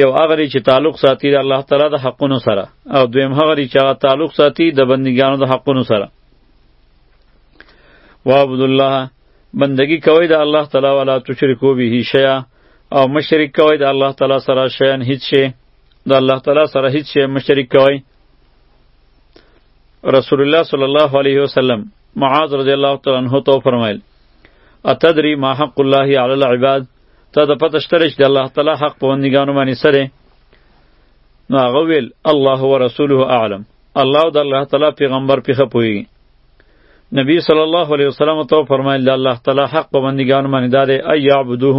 یو هغه چې تعلق ساتي د الله تعالی د حقونو سره او دویم هغه چې هغه تعلق ساتي د بندګانو د حقونو سره وعبد الله بندگی کوي د الله تعالی ولا تشرکو به شیا او مشرک کوي د الله تعالی سره شیان هیڅ شي د الله تعالی سره هیڅ شي مشرک کوي رسول الله صلی الله علیه وسلم معاذ رضی الله تعالی عنہ تو فرمایل اتدری ما حق الله علی العباد تا د پته شته چې د الله تعالی حق په بندګانو باندې سره نو هغه ویل الله و رسوله اعلم الله او د الله تعالی پیغمبر پیخه پوي نبی صلی الله علیه وسلم ته فرمایل د الله تعالی حق په بندګانو باندې دا دی ای یعبدوه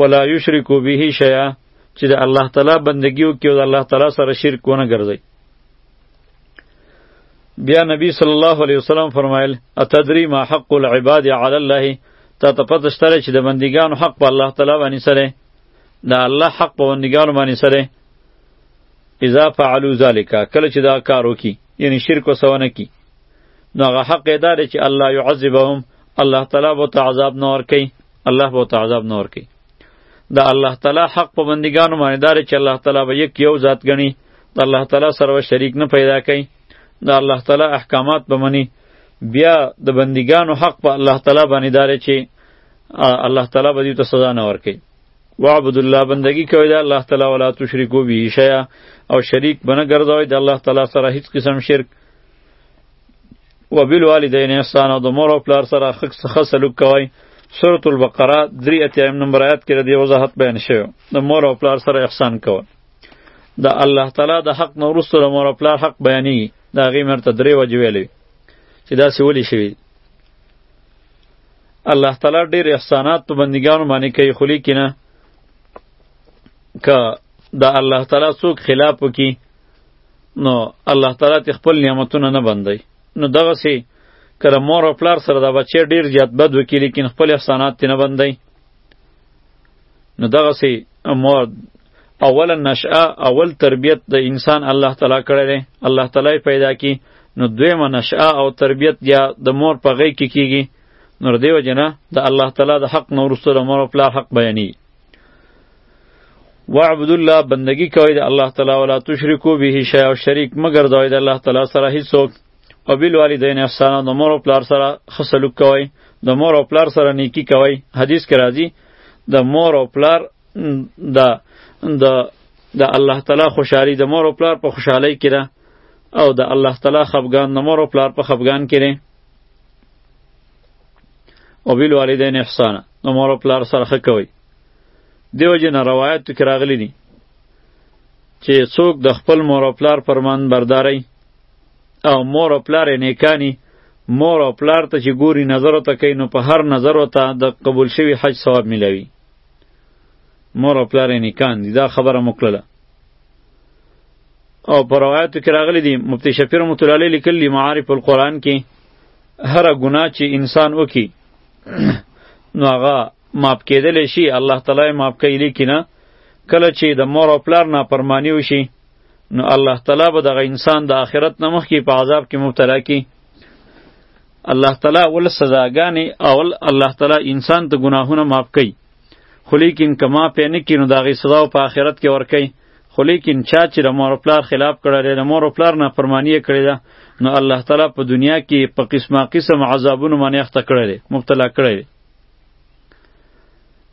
ولا یشرکو به شیئا چې د الله تعالی بندگیو کې د الله تعالی سره شرک ونه ګرځي بیا نبی صلی الله علیه وسلم فرمایل اتدری ما حق العباد علی الله تا ته پته شته چې د بندګانو حق په الله تعالی باندې سره دا الله حق په بندګانو باندې سره اذا فعلوا ذلك کله چې دا کار وکي یعنی شرک وسونه کی نو هغه حق ادار چې الله يعذبهم الله تعالی بو ته عذاب نور کوي الله بو ته عذاب نور کوي د الله تعالی حق په بندګانو باندې دار چې الله تعالی به یک یو ذات غني د الله تعالی سره به شریک نه پیدا کوي د الله تعالی احکامات به مني بیا د بندګانو حق په الله تعالی باندې دار چې الله تعالی به دې ته سزا نه ورکړي وعبد الله بندگی کوي د الله تعالی ولا تشرکو به شیا او شریک بنه ګرځوي د الله تعالی سره هیڅ قسم شرک و بالوالدین احسان او د مور او پلار سره ښه سلوک کوئ سورة البقره درې اتیایم نمبر آیات کې د دې وضاحت بیان شوی د مور او پلار سره احسان کول د الله تعالی د حق نه وروسته د مور او پلار حق بیانېږي د هغې مرته درې وجې ویلې چې داسې ولې شوي الله تعالی ډېر احسانات په بندګانو باندې کوي خو لیکنه که د الله تعالی څوک خلاف وکړي نو الله تعالی ته خپل نعمتونه نه بندي نو دغه سي کله مور او پلار سره دا بچی ډیر زیات بد وکړي لیکن خپل احسانات نه بندي نو دغه سي مور اولا نشأه اول تربیت د انسان الله تعالی کړی دی الله تعالی پیدا کی نو دویمه نشأه او تربیت یا د مور په غی کې کیږي نو دیو جنا د الله تعالی د حق نورسته د مور او پلار حق بیانیږي وعبد الله بندگی کوي د الله تعالی ولا تشرکو به شی او شریک مگر دوی د الله تعالی سره هیڅوک او بیل والدین احسان د مور او پلار سره خسلوک کوي د مور او پلار سره نیکی کوي حدیث کې راځي د مور او پلار د د د الله تعالی خوشحالي د مور او پلار په خوشحالۍ کې ده او د الله تعالی خفګان د مور او پلار په خفګان کې دی او بیل والدین احسانه د مور او پلار سره ښه کوئ دیو جن روایت کې راغلی دي چې څوک د خپل مور او پلار پرمان برداري او مور او پلار نیکانی مور او پلار ته چې ګوري نظر ته کوي نو په هر نظر ته د قبول شوی حج ثواب ملوي مور او پلار نیکان دي دا خبره مکلله او پر روایت کې راغلي دي مفتی شفیع رحمت الله علیه لیکلی معارف القرآن کې هر ګناه چې انسان وکي نو هغه معاف کېدلی شي الله تعالی یې معاف کوي لیکنه کله چې د مور او پلار نافرمانی وشي نو الله تعالی به دغه انسان د آخرت نه مخکې په عذاب کې مبتلا کړي الله تعالی ول سزاګانې او الله تعالی انسان ته ګناهونه معاف کوي خو لیکن که ما پې نه کړي نو د هغې سزا په آخرت کې ورکوي خو لیکن چا چې د مور او پلار خلاف کړی دی د مور او پلار نافرمانی یې کړې ده نو الله تعالی په دنیا کې په قسمه قسم عذابونو باندې اخته کړی دی مبتلا کړی دی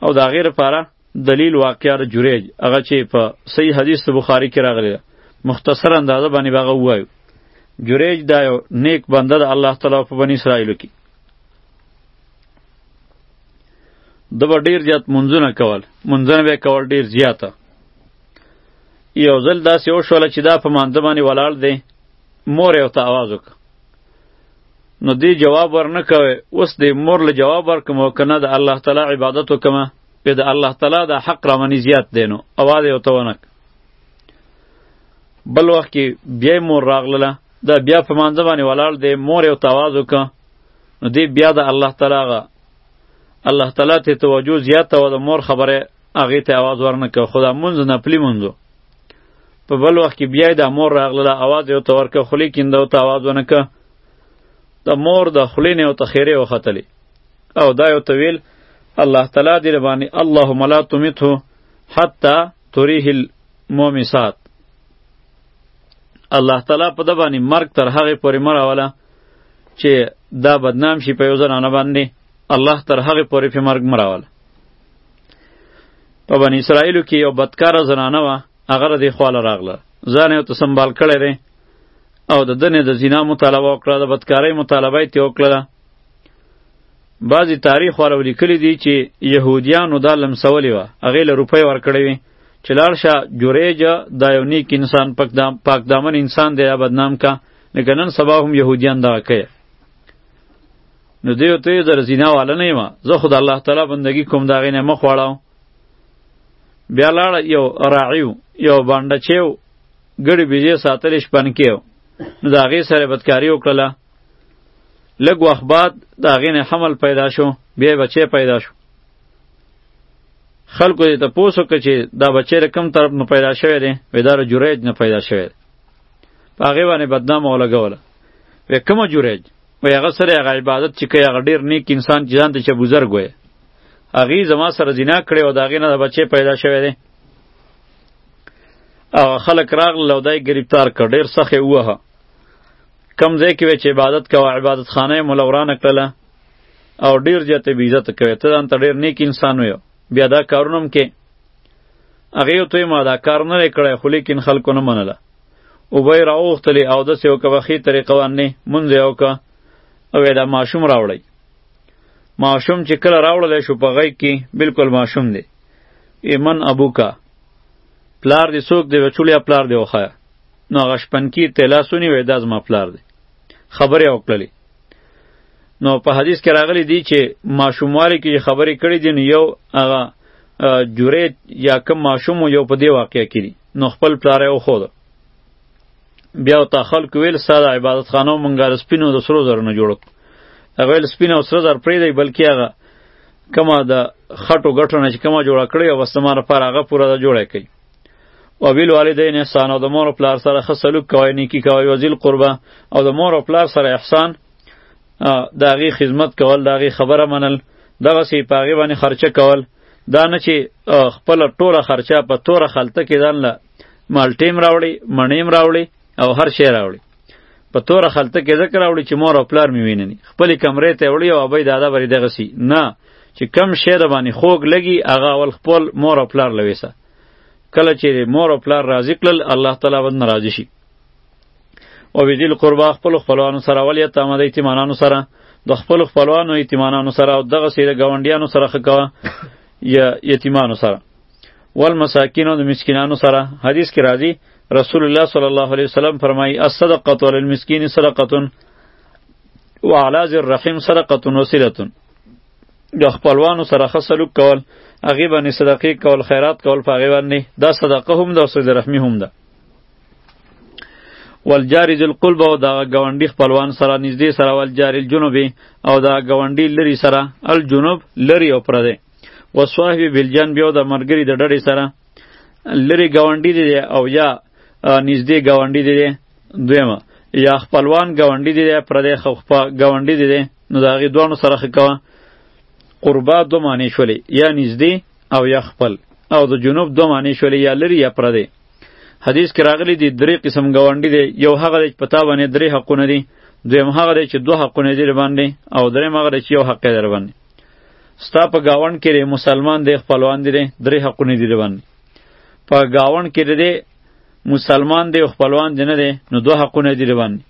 او دا غیر لپاره دلیل واقعا د جریج هغه چې په صحیح حدیث بخاری کې راغلی ده مختصر اندازه باندې باغه وایو جریج دا یو نیک بنده د الله تعالی په بنی اسرائیل کې د به ډیر زیات منځونه کول منځونه به کول ډیر زیاته یو ځل داسې وشوله چې دا په مانځه باندې ولاړ دی مور یې ورته اواز وکړ نو دی جواب ورنه کوي اوس دی مور له جواب ورکم او کنه د الله تعالی عبادت وکمه به د الله تعالی د حق را منی زیات دینو اواز یو تونک بل وخت کې بیا مور راغله دا بیا په مانځ باندې ولاړ دی مور یو تواز وک نو دی بیا د الله تعالی غا الله تعالی ته توجه زیات و د مور خبره هغه ته आवाज ورنکه خدا مونږ نه پلی مونږ په بل وخت کې بیا د مور راغله اواز یو تور که خلی کیند او تاواز ونه که د مور د خلی نه او تخیره وختلی او دا یو طویل الله تعالی دې باندې اللهم لا تمته حتا تریه المومسات الله تعالی په د باندې مرګ تر هغه پورې مراوله چې دا بدنام شي په یو ځنانه باندې الله تر هغه پورې په مرګ مراوله په بنی اسرائیلو کې یو بدکاره زنانه وه هغه د دې خواله راغله ځان یې ورته سنبال کړی دی او د دنې د زنا مطالبه وکړه د بدکارۍ مطالبه یې ترې وکړله بعضې تاریخ والو لیکلي دي چې یهودیانو دا لمسولې وه هغې له روپۍ ورکړې وې چې لاړ شه جوریج دا یو نیک انسان پاک دامن انسان دی یا بدنام کا لکه نن سبا هم یهودیان دغه کوي نو دیو ته در زینا والا نه ما زه خود الله تعالی بندگی کوم دا غینه مخ واړاو بیا لاړ یو راعیو یو باندې چیو ګړي بيځه ساتل شپن کېو نو دا غي سره بدکاری وکړه لږ وخت بعد دا غي نه حمل پیدا شو بیا بچی پیدا شو خلکو دې ته پوسو که چې دا بچی رقم طرف نه پیدا شوی دی ویدار جوریج نه پیدا شوی دی په هغې باندې بدنامه ولګوله وی کومه جوریج وای هغه سره هغه عبادت چې کوي هغه ډیر نیک انسان چې ځان ته چې بزرګ وای هغه زما سره زنا کړي او داغه نه بچي پیدا شوی دی او خلک راغله او دای گرفتار کړ ډیر سخه وه کم ځای کې چې عبادت کوه عبادت خانه مولا وران کړله او ډیر زیاته بی عزت کوي ته ځان ته ډیر نیک انسان وي بیا دا کارونه هم کې هغه ته ما دا کار نه کړی خو لیکن خلکو نه منله او به یې راوغوښتلې اودس یې وکړه په ښې طریقه باندې مونځ یې وکړه او یې دا ماشوم راوړی ماشوم چې کله راوړلی شو په غیږ کې بلکل ماشوم دی ایمن ابوکا پلار دې څوک دی وچولیا پلار دې وښایه نو هغه شپنکي ته لاس ونیوی دا زما پلار دی خبرې یې وکړلې نو په حدیث کې راغلی دی چې ماشوموالي کې چې خبرې کړې دي نو یو هغه جوره یا کم ماشوم یو په دې واقع کې دي نو خپل پلار یې وښود بیا ورته خلکو ویل ستا د عبادت خانه مونږه د سپینو د سرو زرو نه جوړو هغه ویل سپین او سره زر پرېږدئ بلکې هغه کومه د خټو ګټو نه چې کومه جوړه کړې او بس زما لپاره هغه پوره د جوړه کوي و بیل والدین احسان او د مور او پلار سره ښه سلوک کوئ نیکي کوئ وزیل قربه او د مور او پلار سره احسان د هغې خدمت کول د هغې خبره منل دغسې په هغې باندې خرچه کول دا نه چې خپل ټوله خرچه په توره خلطه کې ځان له مالټیم راوړي مڼیم راوړي او هر شی راوړي په توره خلطه کې ذکر راوړي چې مور او پلار مې ویني خپل کمرې ته وړي او ابي دادا بری دغه سي نه چې کم شی د باندې خوګ لګي هغه اول خپل مور او پلار لويسه کله چې مور او پلار راضي کړل الله تعالی ود ناراضي شي او ویدی القربا خپل خپلوانو سره ول یتامه د یتیمانانو سره د خپل خپلوانو یتیمانانو سره او دغه سي د گاونډیانو سره خکوا یا یتیمانو سره والمساکین او د مسکینانو سره حدیث کې راځي رسول الله صلی الله علیه وسلم فرمایي الصدقه علی المسکین صدقه وعلى ذی الرحم صدقه وسیله د خپلوانو سره ښه سلوک کول هغې باندې صدقې کول خیرات کول په هغې باندې دا صدقه هم ده او صدرحمي هم ده والجاری ذل قلب او دا گاونډي خپلوان سره نږدې سره والجاری الجنوب او دا گاونډي لری سره الجنوب لری او پر دی وصاحب بالجنب او دا مرګری د ډډې سره لری گاونډي دی او یا نږدې گاونډي دی دویمه یا خپلوان گاونډي دی پر دی خو خپل گاونډي دی نو دا غي دوه سره خکوا قربا دو معنی شولې یا نږدې او یا خپل او د جنوب دو معنی شولې یا لری یا پر دی حدیث کې راغلی دی درې قسم گاونډي دی یو هغه دی چې پتا باندې درې حقونه دي دویم هغه دی چې دوه حقونه دي باندې او دریم هغه دی چې یو حق دی در باندې ستا په گاوند کې مسلمان دی خپلوان دی درې حقونه دي باندې په گاوند کې دی مسلمان دی خپلوان دی نه دی نو دوه حقونه دي باندې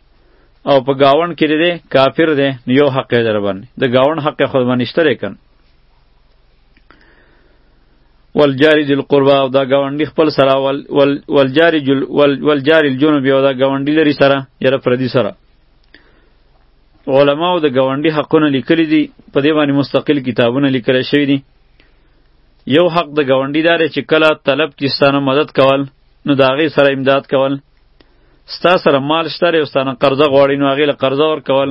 او په گاوند کې دی کافر دی نو یو حق دی در باندې د گاوند حق خود باندې شته والجاری ذل قربا او دا گاونډي خپل سره ول ول والجاری جل ول والجاری الجنوب او دا گاونډي لري سره یره پردي سره علماو د گاونډي حقونه لیکلي دي په دې باندې مستقل کتابونه لیکل شوی دي یو حق د گاونډي دار چې کله طلب کې ستانه مدد کول نو دا غي سره امداد کول ستا سره مال شته او ستانه قرضه غواړي نو هغه له قرضه ور کول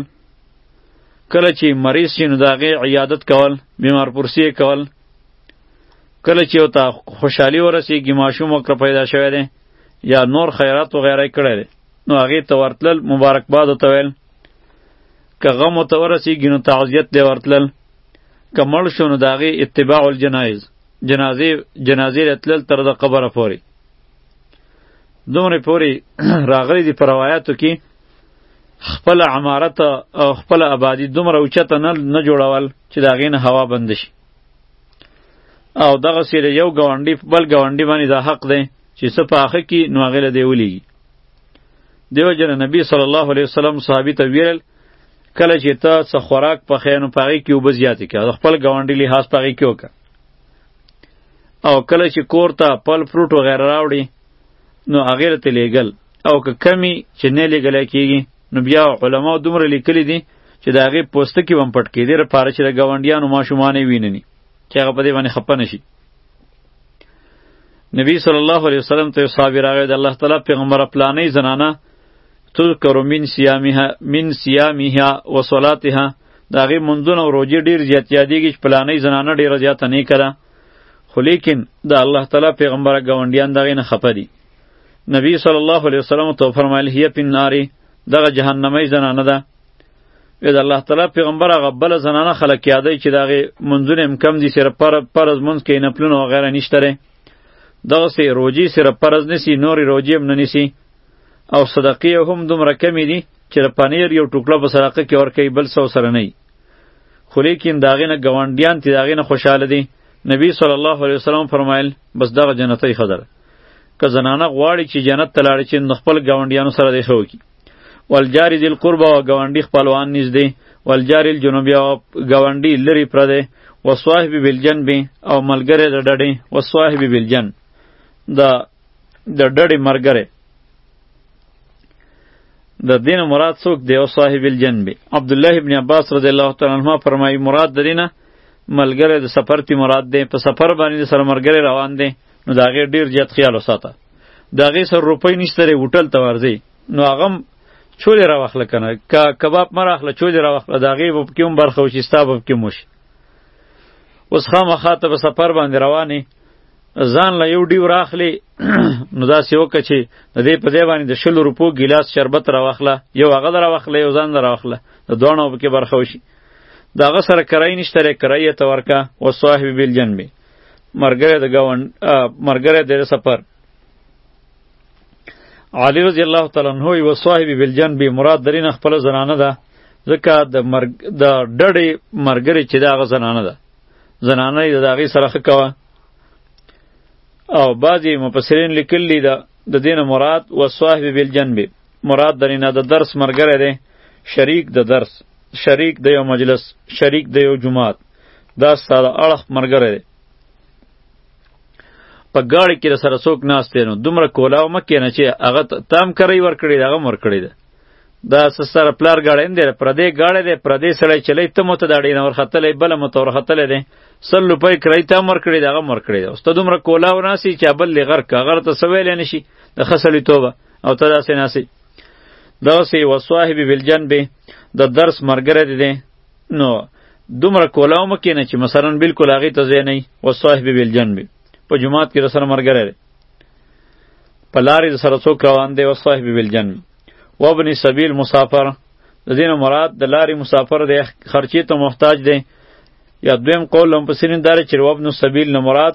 کله چې مریض شي نو دا غي عیادت کول بیمار پرسی کول کله چې وته خوشحالي ورسیږي ماشوم وکړه پیدا شوی دی یا نور خیرات و غیره کړی دی نو هغې ته ورتلل مبارکباد ورته ویل که غم ورته ورسیږي نو تعزیت دی ورتلل که مړ شو نو د هغې اتباع الجنایز جنازې جنازې رتلل تر د قبره پورې دومره پورې راغلی دی په روایاتو کې خپل عمارت او خپل آبادی دومره اوچته نه نه جوړول چې دا غین هوا بند شي او دغه سیر یو گاونډي بل گاونډي باندې دا حق دی چې څه په اخه کې نو هغه له دی ولي دیو جن نبی صلی الله علیه وسلم صحابي ته ویل کله چې ته څه خوراک په خینو پاغي کې وب زیاتې کړه خپل گاونډي لحاظ پاغي کې وکړه او کله چې کور ته پل فروټ وغیره راوړي نو هغه ته لیګل او که کمی چې نه لیږل کیږي نو بیا علما دومره لیکلي دي چې د هغې پوستکي هم پټ کړي د پاره چې د ګاونډیانو ماشومان یې وینني چې هغه په دې باندې خپه نشي نبی صلی الله علیه وسلم ته صحابي راغی د الله تعالی پیغمبر پلانې زنانه تذکر من صیامها من صیامها و صلاتها د هغې منځونه او روژې ډېر زیات یادېږي چې پلانې زنانه ډېره زیاته نه کړه خو لیکن د الله تعالی پیغمبر ګاونډیان دغې نه خپه دي نبی صلی الله علیه وسلم تو فرمایل هی په نار دغه جهنمی زنانه ده وې د الله تعالی پیغمبر هغه بل زنانه خلق یادای چې دغه منځونه هم کم دي سره پر پرز منځ کې نه پلون او غیره نشته ره دغه سي روجي سره پرز نسی نوري روجي هم نه نسی او صدقې هم دومره کمی دي چې د پنیر یو ټوکړه په صدقه کې ورکوي بل څه سره نه خو لیکن د هغې نه ګاونډیان ترې د هغې نه خوشحاله دي نبی صلی الله علیه وسلم فرمایل بس دغه جنتۍ ښځه ده که زنانه غواړي چې جنت ته لاړې چې نو خپل ګاونډیانو سره دې ښه وکړي والجاري ذي القربه او ګاونډي خپلوان نږدې والجاري الجنوبي او ګاونډي لرې پردی وصاحب بالجنب او ملګری د ډډې وصاحب بالجن د د ډډې مرګره د دین مراد څوک دی او صاحب الجنب عبد الله ابن عباس رضی الله تعالی عنہ فرمایي مراد درینه ملګری د سفر تی مراد دی په سفر باندې سره مرګره روان دی نو دا غیر ډیر زیات خیال وساته دا غیر سر روپۍ نشته ری هوټل ته ورځي نو هغه چولې را واخله کنه که کباب مر اخله چولې را واخله دا غیر په کوم برخه وشي ستا په کوم وشي اوس خامخا ته په سفر باندې روانې ځان له یو ډیو راخلی نو داسې وکړه چې د دې په ځای باندې د شلو روپو ګیلاس شربت راواخله یو هغه له راواخله یو ځان له راواخله د دواړو پکې برخه وشي د هغه سره کرایه نشته دی کرایه ته ورکه و صاحب بالجنبې مرګره د گاون مرګره د سفر علی رضی الله تعالی عنہ یو صاحب بالجن به مراد درین خپل زنانه ده ځکه د مرګ د ډډې مرګره چې دا غ زنانه ده زنانه د داغي سره خکوا او بعضی مفسرین لیکلی ده د دین مراد و صاحب بالجن به مراد درینه د درس مرګره ده شریک د درس شریک د یو مجلس شریک د یو جماعت دا ستا د اړخ ملګری دی په ګاړې کې د سره څوک ناست دی نو دومره کولاو مه کېنه چې هغه تام کرۍ ورکړې ده هغه هم ورکړې ده دا سره پلار ګاړی نه دی پردی ګاړی دی پردی سړی چلی ته مو ته دا ډېنه ورختلی بله مو ته ورختلی دی سل روپۍ کرۍ ته هم ورکړې ده هغه هم ورکړې ده اوس ته دومره کولاو ناستې چې بل دې غر که غر ته څه ویلی نه شي د ښه سړیتوبه او ته داسې ناستې دغسې وصاحب بالجنب د درس ملګری دی نو دومره کولاو مکینه چې مثلا بالکل هغه ته ځای نه وي و صاحب بالجنب په جماعت کې سره مرګره دی په لارې سره څوک روان دی و صاحب بالجنب و ابن سبیل مسافر د دین مراد د لارې مسافر دی خرچې ته محتاج دی یا دویم قول هم په سینې داره چې و ابن سبیل نه مراد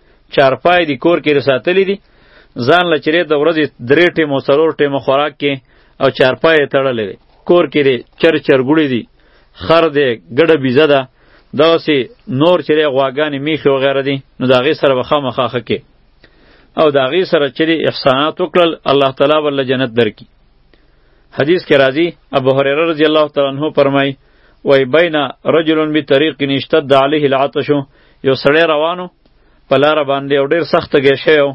چارپای دی کور کې رساتلی دی ځان له چرې د ورځې درې ټیمو څلور ټیمو خوراک کې او چارپای یې تړلی دی کور کې دی چر چرګوړي دي خر دی ګډه بیزه ده دغسې نور چرې غواګانې میخې وغیره دي نو د هغې سره به خامخا ښه کې او د هغې سره چرې احسانات وکړل الله تعالی ورله جنت درکړي حدیث کې راځي ابو هریره رضی الله تعالی عنه فرمایي وای بین رجل بطریق اشتد علیه العطش یو سړی روانو په لاره باندې او ډیر سخت تږی شوی و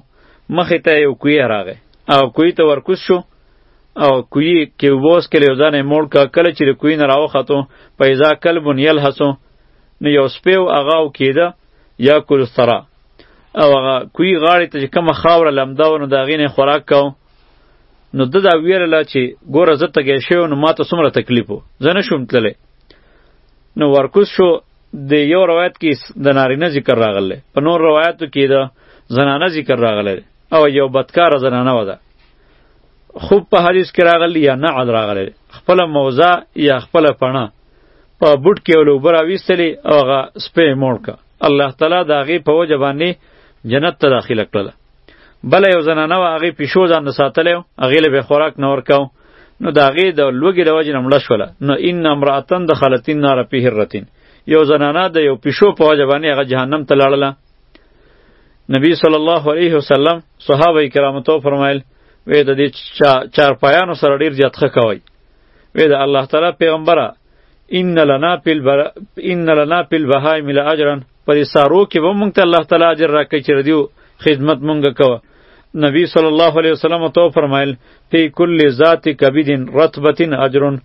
مخې ته یو کوی راغی او کوی ته ورکوز شو او کوی کې اوبه وڅکلې او ځان یې موړ کړه کله چې د کوی نه راوختو په ایزا کلب یلهسو نو یو سپی و هغه او کېده یا کل سره او هغه کوی غاړې ته چې کومه خاوره لمده و نو د هغې نه خوراک کو نو د دا ویره لا چې ګوره زه تږی شوی نو ماته څومره تکلیف و زه نه شوم تللی نو ورکوز شو د یو روایت کې د نارینه ذکر راغلی په نور روایتو کې د زنانه ذکر راغلی او یو بدکاره زنانه وده خوب په حدیث کې راغلی یا نه عل راغلی خپل موضع یا خپل پڼه په بوټ کې ولو برا ویستلی او هغه سپې موړ کا الله تعالی دا غي په وجه باندې جنت ته داخله کړله بله یو زنانه وه هغې پیشو ځان ته ساتلی و هغې له به خوراک نه ورکاو نو د هغې د لوږې د وجې نه مړه شوله نو ان امرأتن د خلطین نار پی هرتین یو زنانه د یو پیشو په وجه باندې هغه جهنم ته لاړله نبی صلی الله علیه وسلم صحابه کرامو ته فرمایل وې د دې چارپایانو سره ډیر زیات ښه کوئ وې د الله تعالی پیغمبره ان لنا پل بر... ان لنا پل بهایم لاجرا په دې سارو کې به مونږ ته الله تعالی اجر راکړي چې ردیو خدمت مونږ کوه نبی صلی الله علیه وسلم تو فرمایل فی کل ذات کبدین رتبتین اجرون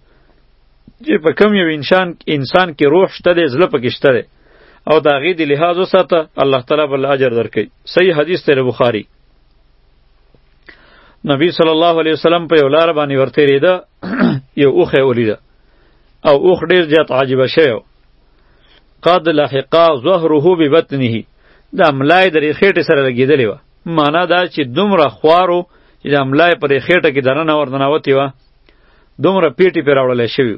چې په کم یو انسان انسان کې روح شته دی زړه پکې شته دی او دا غي دی لحاظ وساته الله تعالی بل اجر درکړي صحیح حدیث تیر بخاری نبی صلی الله علیه وسلم په یو لار باندې ورته ریده یو اوخه ولیده او اوخ ډیر زیات عاجبه شوی قد لحقا ظهره ببطنه دا ملای د ریخېټې سره لګېدلې وه معنا دا چې دومره خوارو چې دا ملای په ریخېټه کې دننه ورننوتې وه دومره پیټې پرې راوړلی شوي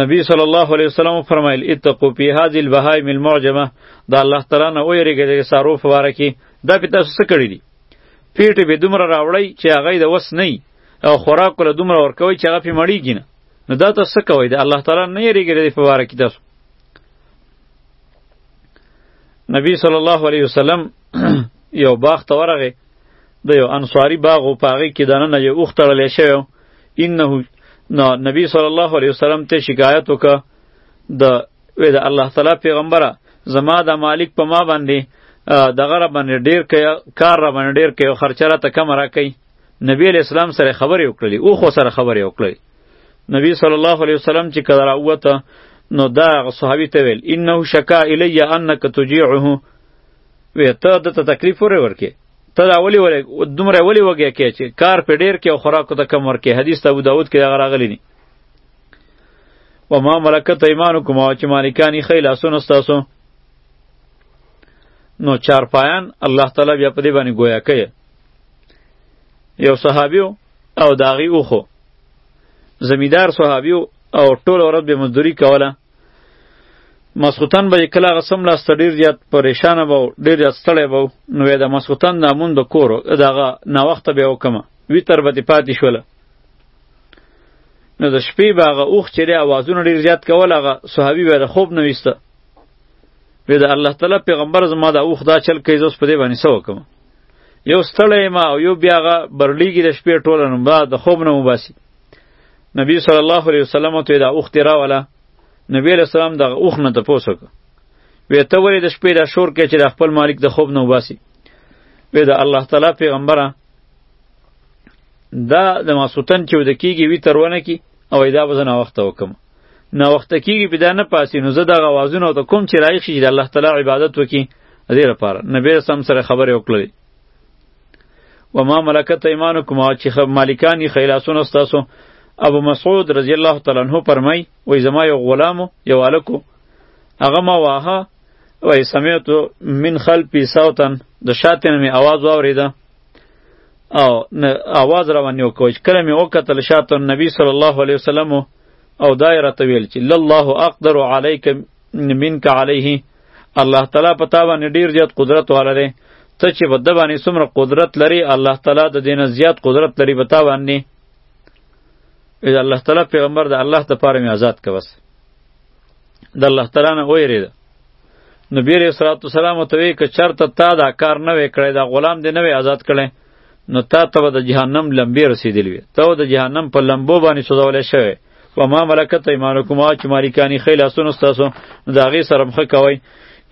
نبی صلی الله علیه وسلم فرمایل اتقوا فی هذه البهائم المعجمه دا الله تعالی نه ویریږي د سارو په واره کې دا په تاسو څه کړی دي پیټې به دومره راوړی چې هغه د وس نه او خوراک له دومره ورکوي چې هغه په مړیږي نه نو دا تاسو څه کوئ د الله تعالی نه یریږئ د دې په باره کې تاسو نبی صلی الله علیه وسلم یو باغ ته ورغی د یو انصاری باغ و په هغې کې دننه یو اوښ تړلی شوی و انه نو نبی صلی الله علیه وسلم ته شکایت وکړه د وې د الله تعالی پیغمبره زما د مالک په ما باندې دغه را باندې ډېر کار را باندې ډېر کوي خرچه راته کمه راکوي نبی علیہ السلام سره خبرې وکړلې او خو سره خبرې وکړلې نبی صلی الله علیه وسلم چې کله راووته نو دا صحابي ته ویل انه شکا الی انک تجیعه وی ته د ته تکلیف ور ورکې ته دا ولی ولی دومره ولی وګیا کې چې کار په ډیر کې او خوراک ته کم ورکې حدیث ته ابو داود کې هغه راغلی دی و ما ملکت ایمانکم او چې مالکانی خیل اسونه تاسو نو چارپایان الله تعالی بیا په دې باندې گویا کوي یو صحابیو او داغي اوخو زمیدار صحابیو او ټول ورځ به مزدوری کوله مسخوتن به کله غسم لاس ته ډیر زیات پریشان به ډیر زیات ستړی به نو د مسخوتن نامون به کورو دغه نا وخت به وکمه وی تر به پاتې شوله نو د شپې به هغه اوخ چې لري اوازونه ډېر زیات کول هغه صحابي به د خوب نه ویسته وی د الله تعالی پیغمبر زما د اوخ دا چل کوي زه اوس په دې باندې څه وکړم یو ستړی ما او یو بیا هغه برلیږي د شپې ټوله نو بعد د خوب نه وباسي نبی صلی الله علیه وسلم ته دا اوخت راوله نبی علیہ السلام د اوخ نه تپوس وکړ وی ته ولې د شپې دا شور کې چې د خپل مالک د خوب نه وباسي وی د الله تعالی پیغمبره دا د ماسوتن چې ود کیږي وی ترونه کی او دا به زنه وخت وکم ناوخته کیږي په دا نه پاسي نو زه دغه اوازونه او ته کوم چې لایق شي چې د الله تعالی عبادت وکړي دې لپاره نبی رسول سره خبرې وکړلې و ما ملکت ایمانکم او چې مالکانی خیلاسونه ستاسو ابو مسعود رضی الله تعالی عنہ فرمای وای زما یو غلامو یو الکو هغه ما واه وای سمعت من خلفی صوتا د شاتن می आवाज واوریده او اواز روان یو کوچ کله می وکتل شاتن نبی صلی الله علیه وسلم او دا یې راته ویل چې لله اقدر علیک منک علیه الله تعالی په تا باندې ډیر زیات قدرت والا دی ته چې په ده باندې څومره قدرت لري الله تعالی د دې نه زیات قدرت لري په تا باندې اذا الله تعالی پیغمبر د الله د پاره مې آزاد که بس د الله تعالی نه ویرېده نبی علیه الصلاۃ والسلام ته وی که چرته تا دا کار نه وې کړی دا غلام دې نه وې آزاد کړی نو تا ته د جهنم لمبې رسیدلې وي ته د جهنم په لمبو باندې سوځولې شوی و ما ملکت ایمانکم او چې مالکانی خیل اسونو تاسو د هغې سره مخه کوئ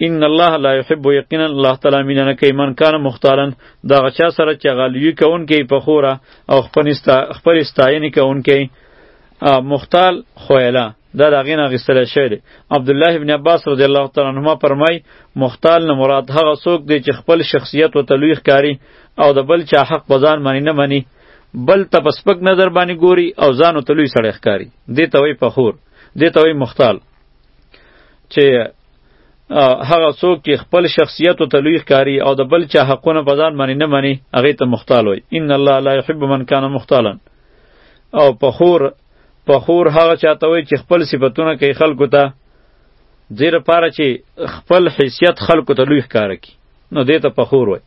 ان الله لا يحب یقینا الله تعالی مینه نه کوي من کان مختالا دا غچا سره چې غلیوی کون کوي په خوره او خپل استاینه کون کوي مختال خویلا دا د هغې نه اخیستل شوی دی عبدالله ابن عباس رضی الله تعالی عنهما فرمای مختال نه مراد هغه څوک دی چې خپل شخصیت و تلویخ کاری او د بل چا حق په ځان باندې نه مني بل ته په سپک نظر باندې ګوري او ځان و تلوی سړی ښکاري دې ته وایي فخور دې ته وایي مختال چې هغه څوک چې خپل شخصیت او تلویح کاری او د بل چا حقونه په ځان باندې نه مني هغه ته مختال وي ان الله لا يحب من کان مختالا او پخور په خور هغه چاته وای چې خپل صفاتونه کوي خلکو ته دې لپاره چې خپل حیثیت خلکو ته لوی ښکار کی نو دې ته په خور وای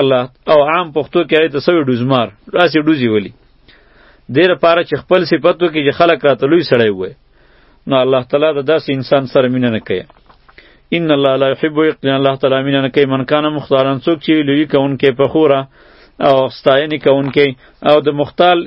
الله او عام پښتو کې هغه ته سوي ډوزمار راسي ډوزي ولی دې لپاره چې خپل صفاتو کې چې خلک راته لوی سړی وای نو الله تعالی د داسې انسان سره مینه نه کوي ان الله لا يحب يقين الله تعالی مینه نه کوي من کان مختارن څوک چې لوی کونکي په خوره او ستاینې کونکي او د مختال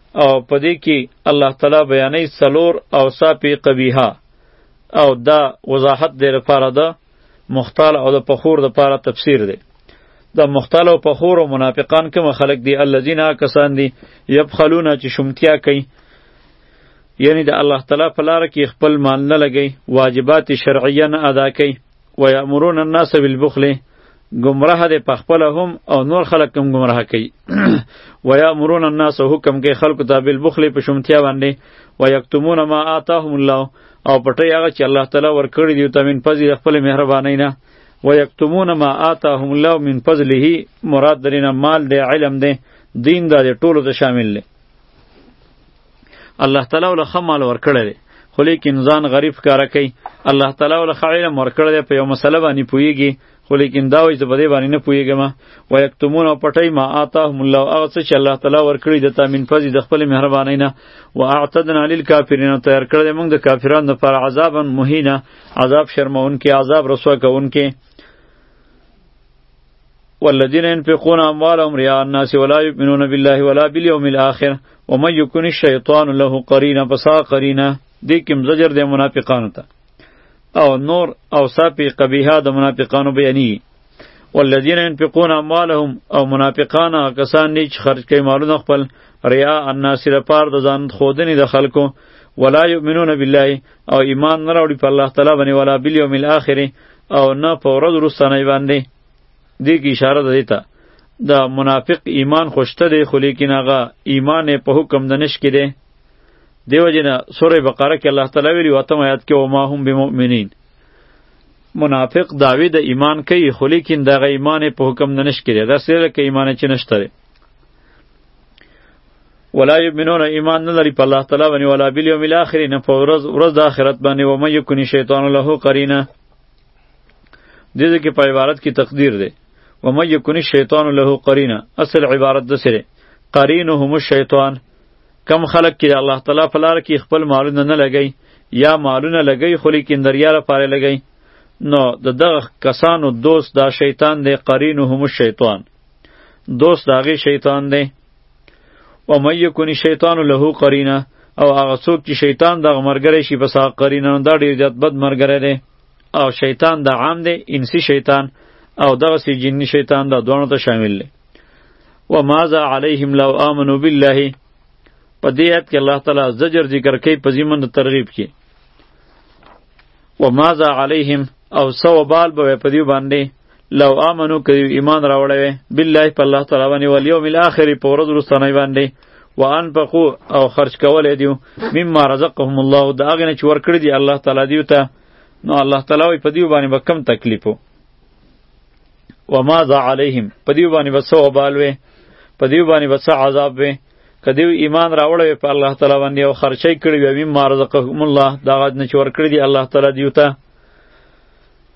او په دې کې الله تعالی بیانې څلور اوصاف قبیحه او دا وضاحت دی لپاره ده مختال او د پخور د لپاره تفسیر دی د مختال او پخور او منافقان کوم خلق دی الذین کسان دی یبخلون چې شومتیا کوي یعنی د الله تعالی په لار کې خپل مال نه لګي واجبات شرعیه نه ادا کوي و یامرون الناس بالبخل گمراه دی په خپل هم او نور خلک هم گمراه کوي و یامرون الناس حکم کوي خلکو ته بالبخل په شومتیا باندې و یکتمون ما آتاهم الله او پټي هغه چې الله تعالی ورکړي دی ته من پزي خپل مهرباني نه و یکتمون ما آتاهم الله من فضله مراد درینه مال دی علم دی دین دا ټولو ته شامل دی الله تعالی ول خه مال ورکړی دی خو لیکن ځان غریب ښکاره کوي الله تعالی ول خه علم ورکړی دی په یو مسله باندې پوهیږي خو لیکن دا وایي زه په دې باندې نه پوهیږم و یکتمون او پټوي ما آتاهم الله هغه څه چې الله تعالی ورکړي د تامین فضل د خپل مهربانۍ نه و اعتدنا للکافرین تیار کړی دی موږ د کافرانو لپاره عذابا مهینه عذاب شرمونکي عذاب رسوا کوونکي والذین ينفقون اموالهم رياء الناس ولا يؤمنون بالله ولا باليوم الاخر ومن يكن الشيطان له قرينا فسا قرينا دې کوم زجر د منافقانو ته او نور اوصاف قبیحه د منافقانو بیانی والذین ينفقون اموالهم او منافقان کسان دي چې خرج کوي مالونه خپل ریا الناس لپاره د ځان خودنې د خلکو ولا یؤمنون بالله او ایمان نه راوړي په الله تعالی باندې ولا بالیوم الاخر او نه په ورځ وروستنۍ باندې دې کې اشاره ده دیته د منافق ایمان خوشته دی خو لیکن هغه ایمان په حکم د نش کې دی دیو جنا سوره بقره کې الله تعالی ویلی وتم آیات کې او ما هم بمؤمنین منافق داوی د دا ایمان کوي خو لیکن دغه ایمان په حکم د نش کې دی دا سره کې ایمان چې نشته دی ولا یؤمنون ایمان نه لري په الله تعالی باندې ولا بالیوم الاخر نه په ورځ ورځ د آخرت باندې و مې یکونی شیطان له قرینه دې ځکه په عبارت کې تقدیر دی و مې یکونی شیطان له قرینه اصل عبارت د سره قرینه هم شیطان کم خلق کې الله تعالی په لار کې خپل مالونه نه لګی یا مالونه لګی خو لیکن دریا لپاره لګی نو د دغه کسانو دوست دا شیطان دی قرینه هم شیطان دوست داغه شیطان دی و مې یکونی شیطان له قرینه او هغه څوک چې شیطان دغه مرګره شي په ساق قرینه دا ډیر جد بد مرګره دی او شیطان دا عام دی انسی شیطان او دغه سی جنی شیطان دا دوانو ته شامل دی و ماذا علیهم لو آمنو بالله په دې آیت کې الله تعالی زجر ذکر کوي په زمن د ترغیب کې و ماذا علیهم او سو بال به په دې باندې لو امنو که ایمان راوړی وي بالله په الله تعالی باندې ول یوم الاخر په ورځ وروستنه باندې وان پقو او خرج کولې دیو مما رزقهم الله دا هغه نه چې ورکړي دی الله تعالی دیو ته نو الله تعالی وي په دیو باندې به کم تکلیفو وما ذا علیهم په دیو باندې به سو بال وي په دیو باندې به سو عذاب وي که دیو ایمان راوړی په الله تعالی باندې او خرچې کړی وي مما رزقهم الله دا هغه نه چې ورکړي دی الله تعالی دیو ته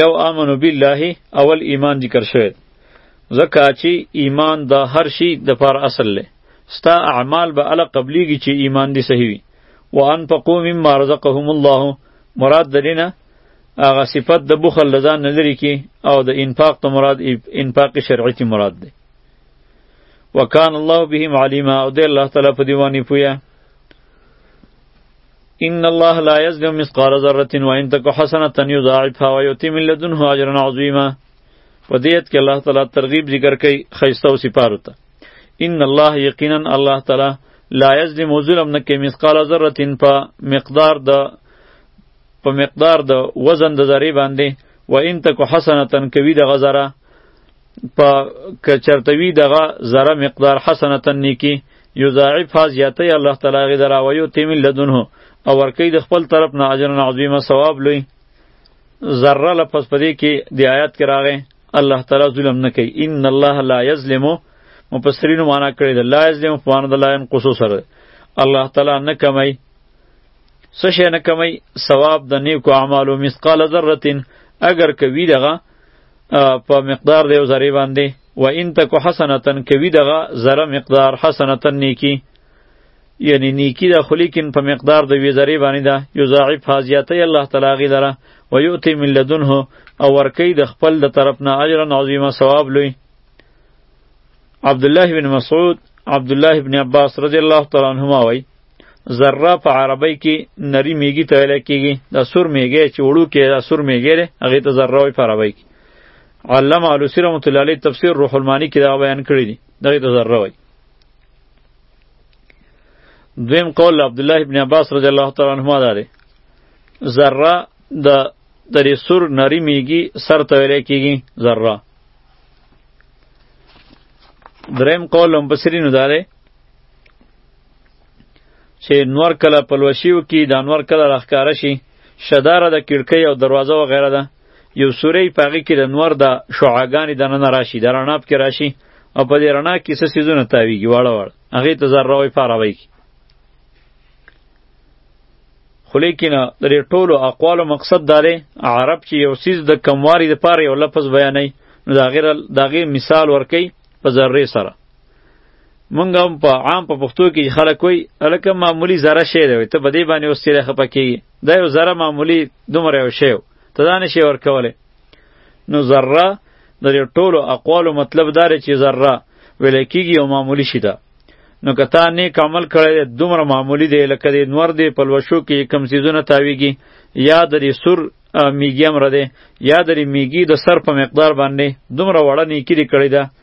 لو آمنو بالله اول ایمان ذکر شوی ځکه چې ایمان دا هر شي د پار اصل له ستا اعمال به ال قبلیږي چې ایمان دی صحیح وي وانفقوا مما رزقهم الله مراد درینه هغه صفت د بخل لزان نظری کی او د انفاق ته مراد انفاق شرعی تی مراد دی وکان الله بهم علیما او د الله تعالی په دیوانی پویا ان الله لا یظلم مثقال ذره و ان تک حسنه یضاعفها و یؤتی من لدنه اجرا عظیما په دې کې الله تعالی ترغیب ذکر کوي خیسته او سپارو ته ان الله یقینا الله تعالی لا یظلم ظلم نه کوي مثقال ذره په مقدار د په مقدار د وزن د ذره باندې و ان تک حسنه کوي د غزره په کچرتوی دغه ذره مقدار حسنه نیکی یضاعف ها زیاته الله تعالی غی درا و یو تیمن لدنه او ورکی د خپل طرف نه اجر عظیمه ثواب لوی ذره لپس پدې کې د آیات کې راغې الله تعالی ظلم نه کوي ان الله لا یظلم مفسرین معنا کړی د لا یظلم په معنا د لا ينقصو سره الله تعالی نه کمی څه شي نه کمی ثواب د نیکو اعمالو مثقال ذره اگر کوي دغه په مقدار دیو ذره باندې و ان تکو حسنتن کوي دغه ذره مقدار حسنتن نیکی یعنی نیکی دا خلیکن په مقدار د وی ذره باندې دا یضاعف حاضیته الله تعالی غی دره و یؤتی من لدنه او ورکی د خپل د طرف نه اجر عظیمه ثواب لوی عبد الله بن مسعود عبد الله بن عباس رضی الله تعالی عنهما وای ذره په عربی کې نری میږي ته ویل کېږي دا سور میږی چې وړو کې دا سور میږی دی هغې ته ذره وایي په عربی کې علامه علوسي رحمت الله علیه تفسیر روح المانی کې دا بیان کړی دی دغه ته ذره وایي دویم قول عبدالله ابن عباس رضی الله تعالی عنهما دا دی ذره د درې سور نری میږي سر ته ویل کېږي ذره دریم قول هم بصرینو دا دی چې نور کله پلوشیو کې دا نور کله راخکاره شي شداره د کړکۍ او دروازه و غیره ده یو سوری پاغي کې د نور د شعاګانی د نن راشي د رڼاب کې راشي او په دې رڼا کې څه سيزونه تاویږي واړه واړه هغه ته ذره وي پاروي خو لیکنه د دې ټولو اقوالو مقصد دا دی عرب چې یو سیز د کمواري د پاره یو لفظ بیانوي نو دا غیر دا غیر مثال ورکي په ذره سره مونږ هم په عام په پښتو کې خلک وای الکه معمولی ذره شی دی ته بده باندې اوس تیرې خپه کیږي دا یو ذره معمولی دومره یو شی ته دا نشي ورکوله نو ذره د ټولو اقوالو مطلب دا دی چې ذره ویل کیږي یو معمولی شی ده نو که تا نیک عمل کړی دی دومره معمولی دی لکه د نور دی په لوشو کې کم څیزونه تاویږي یا د سور میږي هم رده یا د میږي د سر په مقدار باندې دومره وړه نیکي دی کړې ده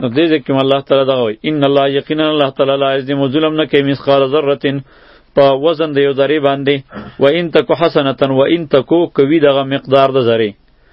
نو دې ځکه کوم الله تعالی دا وایي ان الله یقینا الله تعالی لا یظلم ظلم نه کوي مثقال ذره په وزن د یو ذره باندې و ان تکو حسنه و ان تکو کوي دغه مقدار د ذره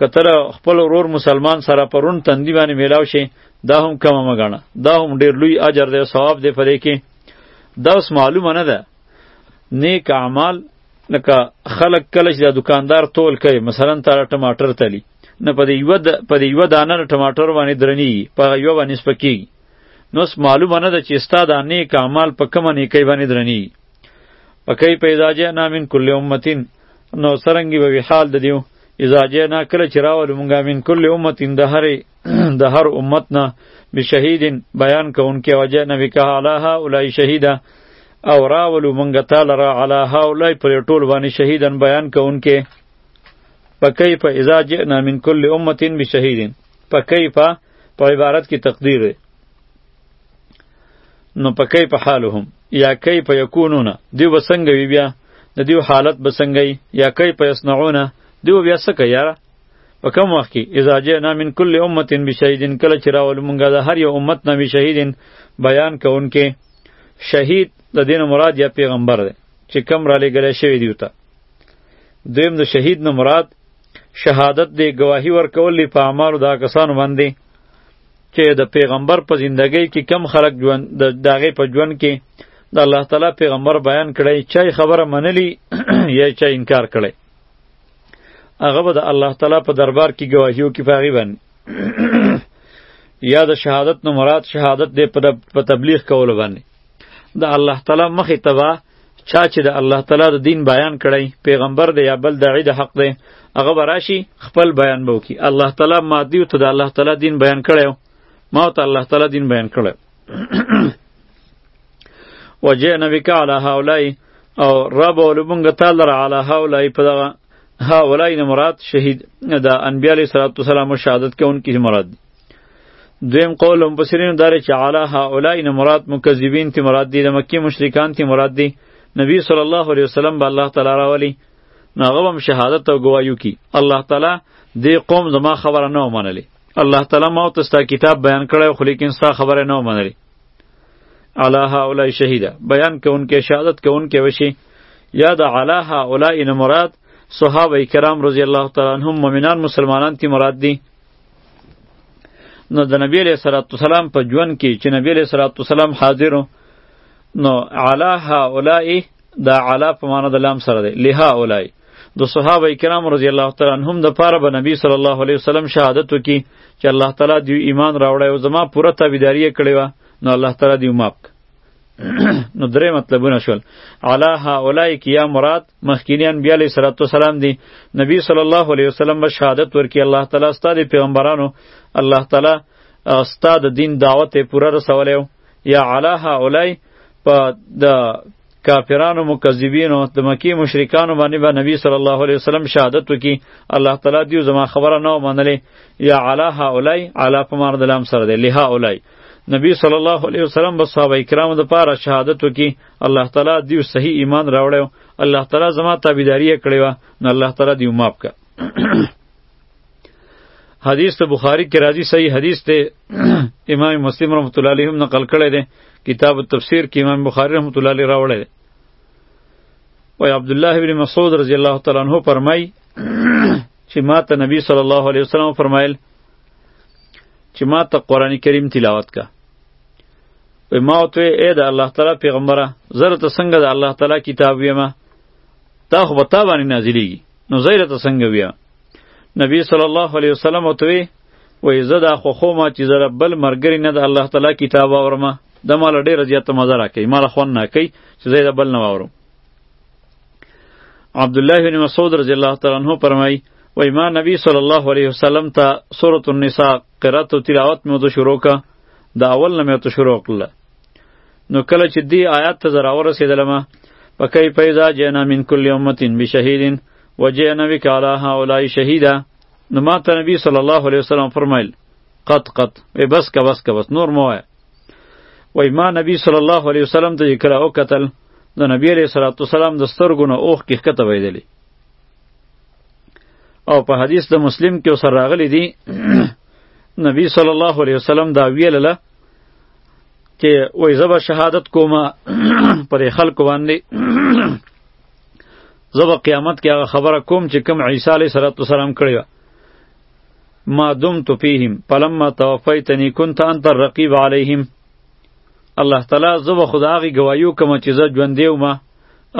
کتر خپل ورور مسلمان سره پرون تندی باندې میلاو شي دا هم کم مګنه دا هم ډیر لوی اجر دی ثواب دی پرې کې دا اوس معلومه نه ده نیک اعمال لکه خلق کله چې د دکاندار تول کوي مثلا تا ټماټر تلی نه په دې یو د په دې یو دانه ټماټر باندې درنی په یو باندې سپکی نو معلومه نه ده چې ستا د نیک اعمال په کومه نیکي باندې درنی پکې پیدا جه نامین کل امتین نو سرنګي به حال د دیو اذا جنا کله چې راول مونږه من کل امت د هر د هر امت نه بشهید بیان کوونکې وجه نبی که علی ها اولای شهیده او راول مونږه تعالی را علی ها اولای پر ټول باندې شهیدن بیان کوونکې پکې په اذا جنا من کل امت بشهید پکې په عبارت کې تقدیر دی نو په کیف حالهم یا کیف یکونون دیو به څنګه وي بیا د دیو حالت به څنګه وي یا کیف یصنعون دیو بیا څه کوي یاره په کوم وخت کې اذا جئنا من کل امه بشهید کله چې راول مونږه د هر یو امت نه بشهید بیان کوونکې شهید د دین مراد یا پیغمبر دی چې کم را لګل شوی دی وته دویم د شهید نه مراد شهادت دی گواهی ورکول په اعمالو دا کسان باندې چې د پیغمبر په زندګۍ کې کم خلک ژوند د هغې په ژوند کې د الله تعالی پیغمبر بیان کړی چا خبره منلی یا چا انکار کړی هغه به د الله تعالی په دربار کې ګواهیو کې فاغي باندې یا د شهادت نه مراد شهادت دی په تبلیغ کولو باندې د الله تعالی مخې ته به چا چې د الله تعالی د دین بیان کړی پیغمبر دی یا بل داعی د حق دی هغه به راشي خپل بیان به وکړي الله تعالی ما دیو ته د الله تعالی دین بیان کړی ما ته الله تعالی دین بیان کړی وجئنا بک علی هؤلاء او رب ولبنګ تعالی را علی هؤلاء په دغه هؤلاء نه مراد شهید د انبیاء علیه السلام شهادت کوونکي مراد دي دویم قول مفسرین داره چې علا هؤلاء نه مراد مکذبین تی مراد دی د مکی مشرکان تی مراد دی نبی صلی الله علیه وسلم به الله تعالی راولی نو هغه هم شهادت او گواهی کی الله تعالی دې قوم زما خبره نه ومنلې الله تعالی ما ته ستا کتاب بیان کړی خو لیکن ستا خبره نه ومنلې علا هؤلاء شهیدا بیان کوونکې شهادت کوونکې وشي یا د علا هؤلاء نه مراد صحابه کرام رضی الله تعالی عنهم مؤمنان مسلمانان تی مراد دي نو د نبی علیہ الصلوۃ والسلام په ژوند کې چې نبی علیہ الصلوۃ والسلام حاضر نو علا هؤلاء دا علا په معنا د لام سره دی له هؤلاء د صحابه کرام رضی الله تعالی عنهم د پاره به نبی صلی الله علیه وسلم شهادت وکي چې الله تعالی دی ایمان راوړی او زما پوره تابعداري کړې و نو الله تعالی دی ماپ نو درې مطلبونه شول علا هؤلاء کیا مراد مخکینی انبیاء علیه الصلاۃ والسلام دی نبی صلی الله علیه وسلم به شهادت ورکړي الله تعالی ستاسو پیغمبرانو الله تعالی ستاسو د دین دعوت پوره رسولیو یا علا هؤلاء په د کافرانو مکذبینو د مکی مشرکانو باندې به نبی صلی الله علیه وسلم شهادت وکي الله تعالی دیو زما خبره نه منلې یا علا هؤلاء علا په مار د لام سره دی لها اولای نبی صلی الله علیه وسلم به صحابه کرامو د پاره شهادت وکي الله تعالی دیو صحیح ایمان راوړیو الله تعالی زما تابعداري کړې و نو الله تعالی دیو ماف ک حدیث ته بخاری کې راځي صحیح حدیث ته امام مسلم رحمت الله علیه هم نقل کړی دی کتاب التفسیر کې امام بخاری رحمت الله علیه راوړی دی وای عبد الله ابن مسعود رضی الله تعالی عنہ فرمای چې ما ته نبی صلی الله علیه وسلم فرمایل چې ما ته قرآن کریم تلاوت کا وی ما ته ای د الله تعالی پیغمبره زره ته څنګه د الله تعالی کتاب ویمه تا خو به تا باندې نازلیږي نو زیره ته څنګه ویم نبی صلی الله علیه وسلم ته وی وی زه دا خو خو ما چې زره بل مرګری نه د الله تعالی کتاب اورم د مال ډیره زیاته مزه راکې مال خون نه کوي چې زه د بل نه اورم عبد الله بن مسعود رضی الله تعالی عنہ فرمای وای ما نبی صلی الله علیه وسلم ته سوره النساء قرات او تلاوت مې وته شروع کا دا اول نه مې وته شروع کړل نو کله چې دی آیات ته زرا ورسېدلم پکې پیدا جنا من کل امتین بشهیدین وجئنا بک علی هؤلاء شهیدا نو ما ته نبی صلی الله علیه وسلم فرمایل قط قط ای بس کا بس کا بس نور مو وای ما نبی صلی الله علیه وسلم ته کله او قتل د نبی علیه الصلاۃ والسلام د سترګو نه اوخ کې کته ویدلی او په حدیث د مسلم کې سره راغلی دی نبی صلی الله علیه وسلم دا ویلله چې وای زبر شهادت کومه پر خلق باندې زبر قیامت کې هغه خبره کوم چې کوم عیسی علیه السلام کړی ما دمت فیهم فلما توفیتنی کنت انت الرقیب علیهم الله تعالی زه به خدا هغې ګوايو کوم چې زه ژوندی وم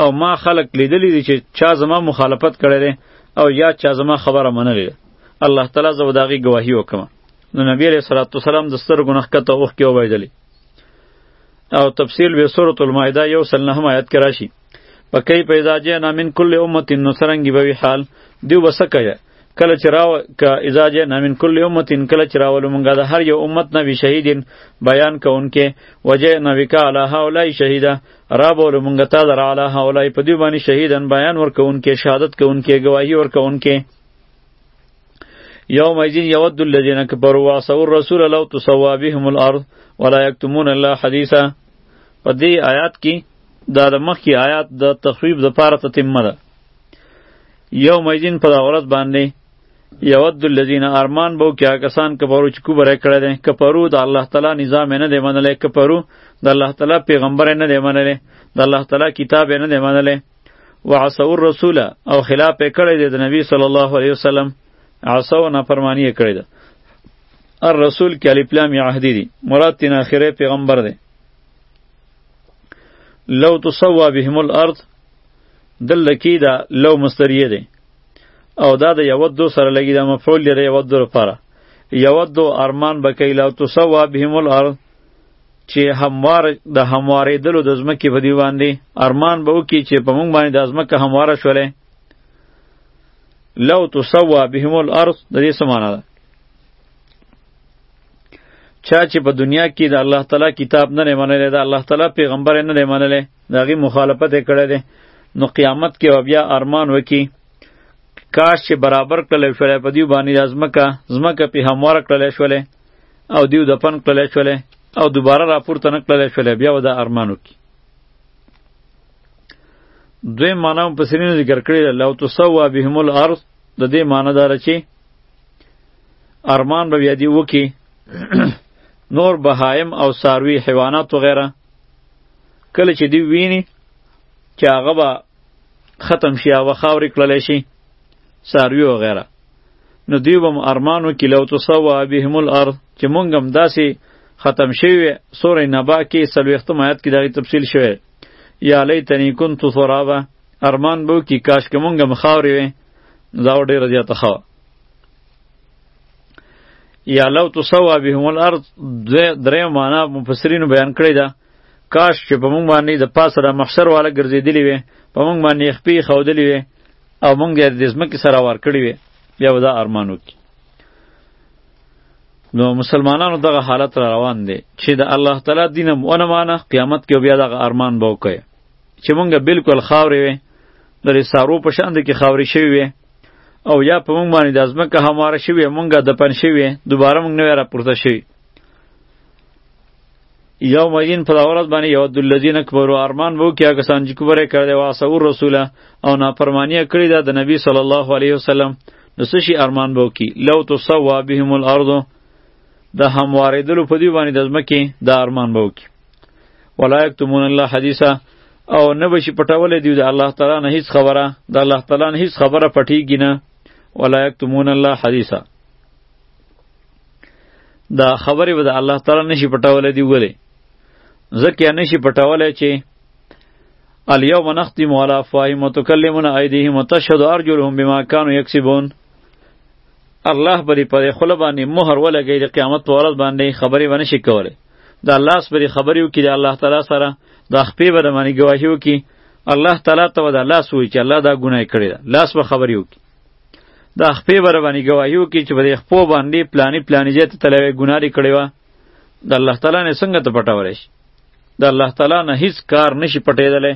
او ما خلق لیدلی دي چې چا زما مخالفت کړی دی او یا چا زما خبره منلې ده الله تعالی زه به د هغې ګواهي وکړم نو نبی علیه صلات وسلام د سترګو نه ښکته اوښکې وبهېدلې او تفصیل به سورة المائده یو سل نهم آیت کې راشي پکې پیدا جنا من کل امه نو سرنګي به وی حال دیو بسکه کله چې راو ک اذا جنا من کل امه کله چې راول مونږه د هر یو امت نه وی شهیدین بیان کونکې وجه نه وی کاله هولای شهیدا را بول مونږه تا در علی هولای په دی باندې شهیدن بیان ورکونکې شهادت کونکې گواہی ورکونکې یوم ایزین یود الذین کفروا وعصوا الرسول لو تسوا بهم الارض ولا یکتمون الله حدیثا په دې آیات کې دا د مخکې آیات د تخویب د پاره تتمه ده یو میدین په ورځ باندې یود الذین ارمان بو کیا کسان کفرو چې کوبر کړه دي کفرو د الله تعالی نظام نه دی منلې کفرو د الله تعالی پیغمبر نه دی منلې د الله تعالی کتاب نه دی منلې وعصوا الرسول او خلاف کړی دی د نبی صلی الله علیه وسلم عصوا نافرمانی کړی دی الرسول کې الف لام عهدی دی مراد تین اخره پیغمبر دی لو تسوا بهم الارض دلته کې دا لو مستریه دی او دا د یودو سره لګي دا مفعول لري یودو لپاره یودو ارمان بکې لو تسوا بهم الارض چې هموار د هموارې دلو د ځمکې په دی باندې ارمان به وکړي چې په موږ باندې د ځمکه همواره شولې لو تسوا بهم الارض د دې سمانه ده چا چې په دنیا کې د الله تعالی کتاب نه نه منلی د الله تعالی پیغمبر نه نه منلی د هغې مخالفت یې کړی دی نو قیامت کې به بیا ارمان وکړي کاش چې برابر کړلی شولی په دیو باندې دا ځمکه ځمکه پې همواره کړلی شولی او دیو دفن کړلی شولی او دوباره راپورته نه کړلی شولی بیا به دا ارمان وکړي دوی معنا مفسرینو ذکر کړې ده لو تسوا بهم الارض د دې معنا داره چې ارمان به بیا دی وکی نور بهایم او ساروی حیوانات و غیره کله چې دی ویني چې هغه به ختم شي او خاورې کړلی شي ساروی و غیره نو دی به ارمانو کې لو تصوا بهم الارض چې مونږ هم داسې ختم شوی سورې نبا کې سلوختم آیات کې دغه تفصیل شوی یا لیتنی کنت ترابا ارمان بو کی کاش که مونږ هم خاورې وې نو دا به ډېره زیاته ښه یا لو تسوا بهم الارض درې معنا مفسرینو بیان کړې ده کاش چې په مونږ باندې د پاسه د محشر والا ګرځېدلې وې په مونږ باندې خپې ښودلې وې او مونږ یې د ځمکې سره وار کړې وې بیا به دا ارمان وکړي نو مسلمانانو دغه حالت را روان دی چې د الله تعالی دین هم ونه مانه قیامت کې بیا دغه ارمان به وکړي چې مونږه بالکل خاورې وې د دې سارو په شان د کې خاورې شوې وې او یا په مونږ باندې د ازمکه همواره شوې مونږه د پن شوې دوباره مونږ نه راپورته شوې یو مدین په داورت باندې یو د الذین کبروا ارمان وو کیا کسان چې کبره کړي واسه او رسوله او نافرمانی کړی دا د نبی صلی الله علیه وسلم نو څه شي ارمان وو کی لو تصوا بهم الارض د همواره دلو په دی باندې د ځمکه د ارمان وو کی ولا یکتمون الله حدیثا او نه بشي پټولې دی د الله تعالی نه هیڅ خبره د الله تعالی نه هیڅ خبره پټیږي نه ولا یکتمون الله حدیثا دا خبره به د الله تعالی نه شي پټولې دی وله ځکه نه شي پټولې چې الیوم نختم علی افواههم وتکلمنا ایدیهم وتشهد ارجلهم بما كانوا یکسبون الله بری پر خله باندې مهر ولګی د قیامت پر ورځ باندې خبرې ونه شي کولای د الله سره خبرې وکړي د الله تعالی سره د خپې به د باندې ګواهي وکړي الله تعالی ته به د لاس ووایي چې الله دا ګناه کړې ده لاس به خبرې وکړي د خپې به د باندې ګواهي وکړي چې په دې خپو باندې پلاني پلاني ځای ته تللی وی ګناه دې کړې وه د الله تعالی نه څنګه ته پټولی شي د الله تعالی نه هیڅ کار نشي پټېدلی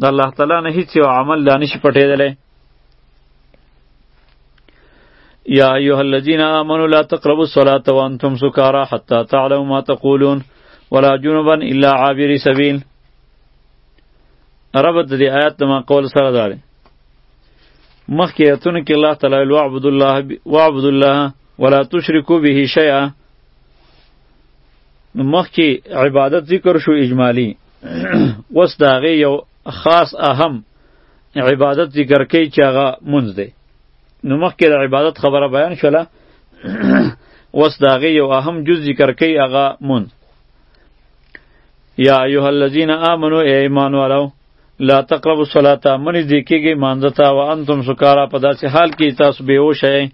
د الله تعالی نه هیڅ یو عمل لا نشي پټېدلی یا ایها الذین آمنوا لا تقربوا الصلاة وانتم سکارا حتى تعلموا ما تقولون ولا جنبا الا عابر سبیل ربط د دې آیات د ما قول سره دار مخکې ایتونه کې الله تعالی ویل واعبد الله واعبد الله ولا تشرکوا به شیئا مخکې عبادت ذکر شو اجمالی وس داغه یو خاص اهم عبادت ذکر کوي چې هغه مونږ دی نو مخکې د عبادت خبره بیان شوله اوس د هغې یو اهم جز ذکر کوي هغه مونږ یا ایها الذین آمنو ای ایمان والو لا تقربوا الصلاة منی دی کېږي مانځه ته و انتم سکارا په داسې حال کې تاسو بېهوش یئ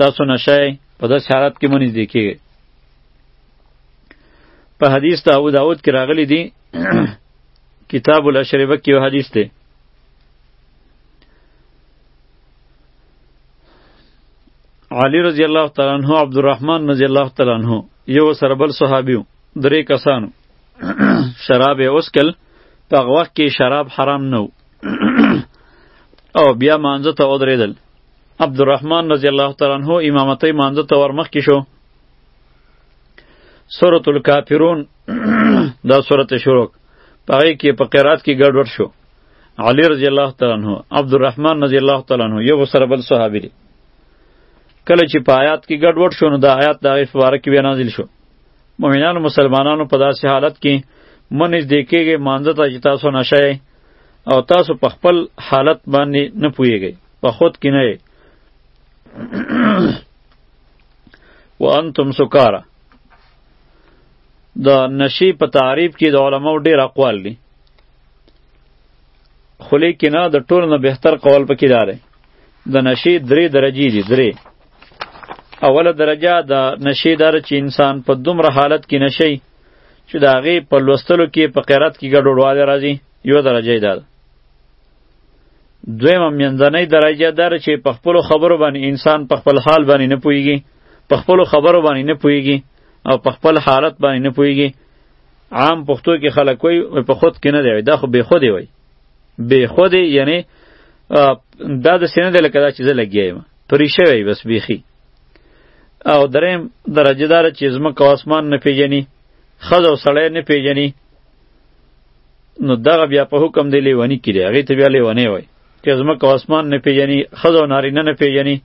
تاسو نشه یئ په داسې حالت کې منی دی کېږي په حدیث ته ابو داود کې راغلی دی کتاب الاشربه کې یو حدیث دی علی رضی الله تعالی عنہ عبدالرحمن رضی الله تعالی عنہ یو سره بل صحابیو درې کسانو شراب یې وسکل په هغه وخت کې شراب حرام نه او بیا مانځه ته ودرېدل عبدالرحمن رضی الله تعالی عنہ امامتۍ مانځه ته ورمخکې شو سورة الکافرون دا سورت شروع پاره کې په قرات کې ګډوډ شو علی رضی الله تعالی عنہ عبدالرحمن رضی الله تعالی عنہ یو سره بل صحابي دي کله چې په آیات کې ګډوډ شو نو دا آیات د هغې مبارک کې بیا نازل شو مؤمنانو مسلمانانو په داسې حالت کې مه نږدې کېږئ مانځه ته چې تاسو نشه او تاسو په خپل حالت باندې نه پوهېږئ په خود کې نه و انتم سکاره د نشي په تعریف کې د علماو ډیر اقوال دي خو لیکنه د ټولو نه بهتر قول پکې دا دی د نشي درې درجې دي درې اوله درجه د نشي دار چې انسان په دومره حالت کې نشي چې د هغې په لوستلو کې په قرات کې ګډوډوالی راځي یو درجه یې دا ده دویمه منځنۍ درجه در چې په خپل خبرو باندې انسان په خپل حال باندې نه پويږي په خپل خبرو باندې نه پويږي او په خپل حالت باندې نه پويږي عام پښتو کې خلک وي په خود کې نه دی دا خو به خود وي به خود یعنی دا د سینې د لکه دا چې زه لګیایم پرې شوی بس بیخي او دریم درجه دار چې زمکه آسمان نه پیژني ښځه او سړی نه پیژني نو دغه بیا په حکم دی لیونی کړي هغه ته بیا لیونی وای چې زمکه اسمان نه پیژني خزو نارینه نه پیژني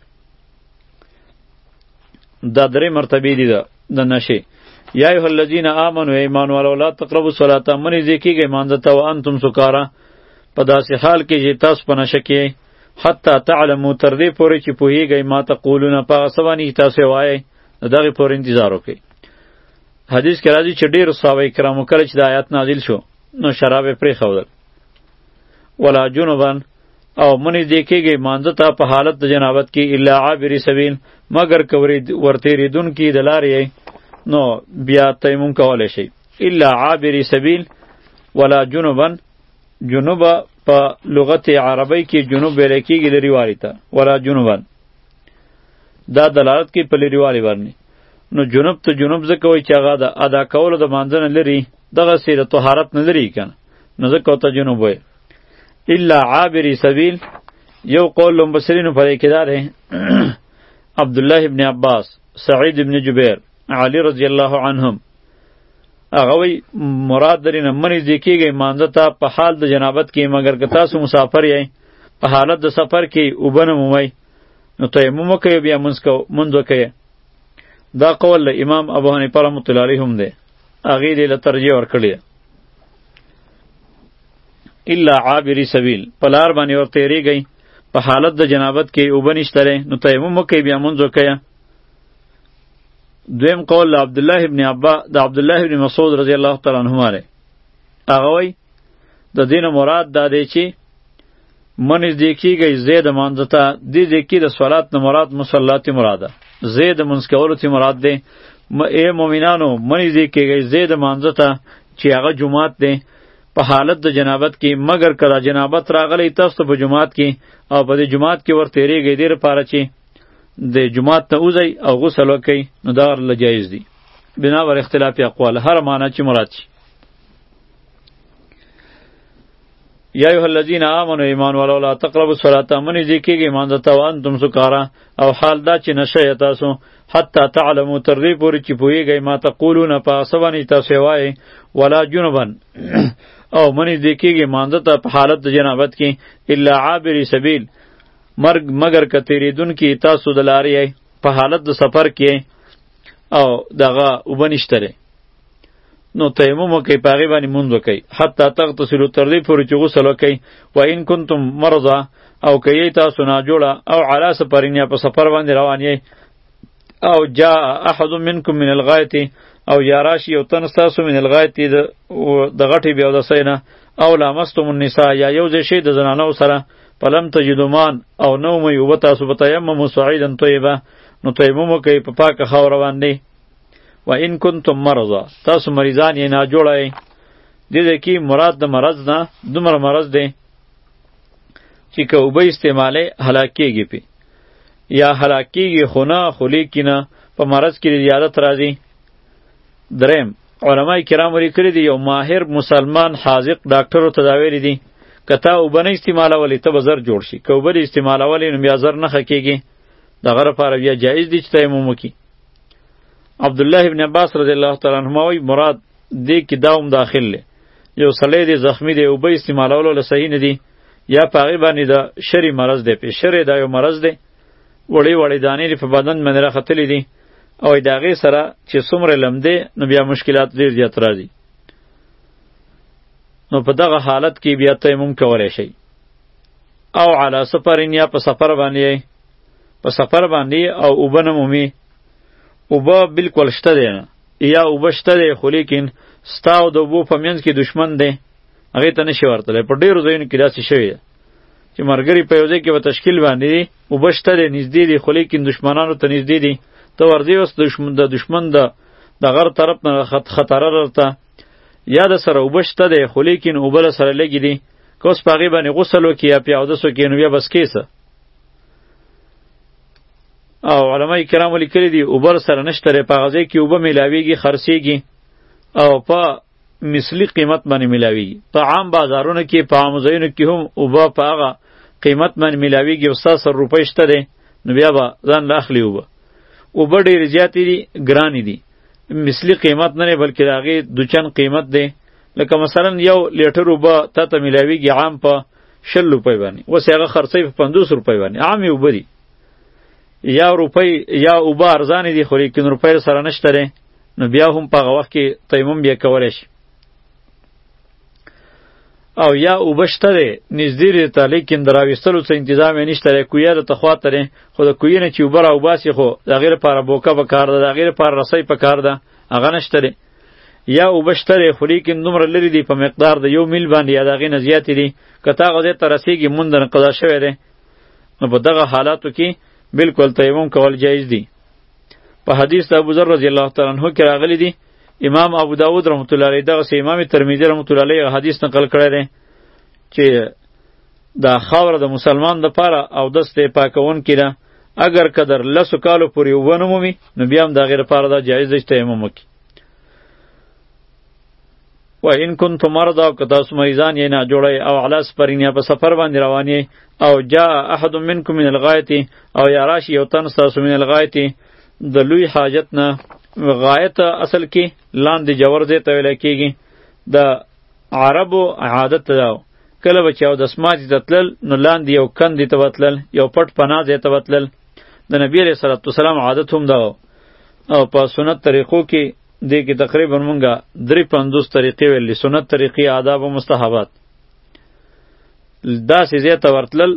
دا درې مرتبه دي دا د نشه یا ایه الذین آمنو ایمان ولو لا تقربوا الصلاة منی ذکیږي مانځه ته وانتم سکارا په داسې حال کې چې تاسو په نشه کې حتی تعلمو تر دې پورې چې پوهیږئ ما تقولون په سبانی تاسو وایي دغه پورې انتظار وکړئ حدیث کې راځي چې ډېر صحابه کرامو کله چې د آیات نازل شو نو شراب یې پرېښودل ولا جنوبن او منی دې کېږي مانځه ته په حالت د جنابت کې الا عابري سبیل مګر که ورتېرېدونکي د لارې نو بیا تیمم کولی شي الا عابري سبیل ولا جنوبن جنوب په لغت عربی کې جنوب ویل کېږي لرې والي ته ولا جنوبن دا دلالت کوي په لرې والي باندې نو جنوب ته جنوب ځکه وایي چې هغه د ادا کولو د مانځه نه لري دغسې د طهارت نه لري که نه نو ځکه ورته جنوب وایي الا عابري سبیل یو قول له مبصرینو په دې کې دا دی عبدالله ابن عباس سعید ابن جبیر علی رضی الله عنهم هغه وی مراد درې نه منې ځې کېږئ مانځه ته په حال د جنابت کې مګر که تاسو مسافر یئ په حالت د سفر کې اوبه نه مومئ نو تیمم وکړئ او بیا مونځ کو- مونځ وکړئ. دا قول د امام ابو حنیفه رحمة الله علیه هم دی. هغې دې له ترجیح ورکړې ده. الا عابری سبیل په لار باندې ور تېرېږئ، په حالت د جنابت کې اوبه نشته دی، نو تیمم وکړئ بیا مونځ وکړئ. دویم قول د عبدالله ابن عبا د عبدالله ابن مسعود رضی الله تعالی عنهما دی. هغه وایي د دین مراد دا دی چې منځ دې کیږي زید مانځ ته دې دې کې د صلات نه مراد مصلات مراده زید منځ کولو ته مراد دی اے مؤمنانو منځ دې کیږي زید مانځ ته چې هغه جمعات دی په حالت د جنابت کې مگر کړه جنابت راغلی تاسو په جمعات کې او په دې جمعات کې ورته ریږي دې لپاره چې د جمعات ته وځي او غسل وکړي نو دا ورله جایز دی بنا ور اختلاف اقوال هر معنی چې مراد شي یا ایه الذین آمنو ایمان ولو لا تقربوا الصلاة منی ذکیږي مان د توان تم سکارا او حال دا چې نشه تاسو حتی تعلمو تر دې پورې چې پوهیږئ ما تقولون په اسبانی تاسو وایي ولا جنبا او منی ذکیږي مان د په حالت د جنابت کې الا عابر سبیل مرګ مگر کتیریدون کې تاسو د لارې په حالت د سفر کې او دغه وبنشتره نو تیمم وکي په هغې باندې مونځ وکي حتی تغتسلو تر دې پورې چې غسل وکي و ان کنتم مرضا او که یې تاسو ناجوړه او علا سفرین یا په سفر باندې روان یې او جا احد منکم من الغایت او یا راشي یو تن ستاسو من الغایت د غټې بیا د سینه او لامستم النساء یا یو ځای شي د زنانو سره پلم تجدومان او نو مې وبتاسو بتیمم سعیدا طیبه نو تیمم کوي په پاکه خاور باندې و ان کنتم مرضا تاسو مریضان یې نه جوړی دې دې کې مراد د مرض نه دومره مرض دی چې که اوبه استعماله هلاک کېږي پې یا هلاک کېږي خو نه خو لیکي نه په مرض کې زیادت راځي دریم علما کرام لیکلي دي یو ماهر مسلمان حاذق ډاکټرو ته دا ویلي دي که تا اوبه نه استعمالولې ته به زر جوړ شي که اوبه دې استعمالولې نو بیا زر نه ښه کېږي د هغه لپاره بیا جایز دي چې تیمم وکړي عبد الله ابن عباس رضی الله تعالی عنهما وی مراد دې کې دا هم داخل دی یو سړی دی زخمی دی او به استعمالولو له صحیح نه دی یا په هغې باندې د شری مرض دی پې شری دا یو مرض دی وړې وړې دانې دې په بدن باندې راختلې دي او د هغې سره چې څومره لمدې نو بیا مشکلات ډېر زیات راځي نو په دغه حالت کې بیا تیمم کولی شئ او علی سفرین یا په سفر باندې په سفر باندې او اوبه نه مومي اوبه بالکل شته دی نه یا اوبه شته دی خو لیکن ستا او د اوبو په منځ کې دشمن دی هغې ته نشي ورتلی په ډېرو ځایونو کې داسې شوي ده چې ملګري په یو ځای کې به تشکیل باندې دي اوبه شته دی نږدې دي خو لیکن دشمنانو ته نږدې دي ته ورځې اوس د دشمن د د غر طرف نه خطر درته یا د سره اوبه شته دی خو لیکن اوبه له سره لږې دي که اوس په هغې باندې غسل وکړي یا پې اودس وکړي نو بیا بس کیسه او علما کرام لیکلي دي اوبر سره نشته په غزه کې اوبه ملاویږي خرسيږي او په مثلی قیمت باندې ملاویږي په عام بازارونو کې په عام ځایونو کې هم اوبه په هغه قیمت باندې ملاویږي او ساسر روپۍ شته دی نو بیا به ځان له اخلي اوبه اوبه ډېرې زیاتې دي ګرانې دي مثلی قیمت نه دی بلکې د هغې دوچن قیمت دی لکه مثلا یو لیټر اوبه تا ته ملاویږي عام په شل روپۍ باندې اوس هغه خرڅوي په پنځوس روپۍ باندې عامې اوبه دي یا روپۍ یا اوبه ارزانې دي خو لیکن روپۍ سره نشته دی نو بیا هم په هغه وخت کې تیمم بیا کولی شي او یا اوبه شته دی نږدې دی ته لیکن د راویستلو څه انتظام یې نشته دی کویه د تخوا ته دی خو د کویې نه چې اوبه راوباسي خو د هغې لپاره بوکه په کار ده د هغې لپاره رسۍ په کار ده هغه نشته دی یا وبشتره خو لیکن دومره لري دی په مقدار د یو میل باندې یا د هغې نه زیاتې دي که تا هغه ځای ته رسېږي مونځ درنه قضا شوی دی نو په دغه حالاتو کې بالکل تیمم کول جایز دي په حدیث د ابوذر رضی الله تعالی عنه کې راغلی دی امام ابو داود رحمت الله علیه دغه امام ترمذی رحمت الله علیه حدیث نقل کړی دی چې دا خاوره د مسلمان د پاره او د ستې پاکون کړه اگر قدر لسو کالو پورې وونه مومي نو بیا هم د غیر پاره دا جایز دی چې تیمم وکړي و ان کنتم مرضا که تاسو مریضان یې نه جوړی او علی سفرین یا په سفر باندې روان یې او جا احد منکم من الغایت او یا راشي یو تن ستاسو من الغایت د لوی حاجت نه غایت اصل کې لاندې جوړ ځای ته ویل کېږي د عربو عادت ته داو کله به چې او د سماج ته تلل نو لاندې یو کندې ته وتلل یو پټ پناه ځای ته وتلل د نبی علیه صلات وسلام عادت هم دا او په سنت طریقو کې دې کې تقریبا مونږه درې پندوس طریقې ویلې سنت طریقې آداب او مستحبات دا سې زیاته ورتلل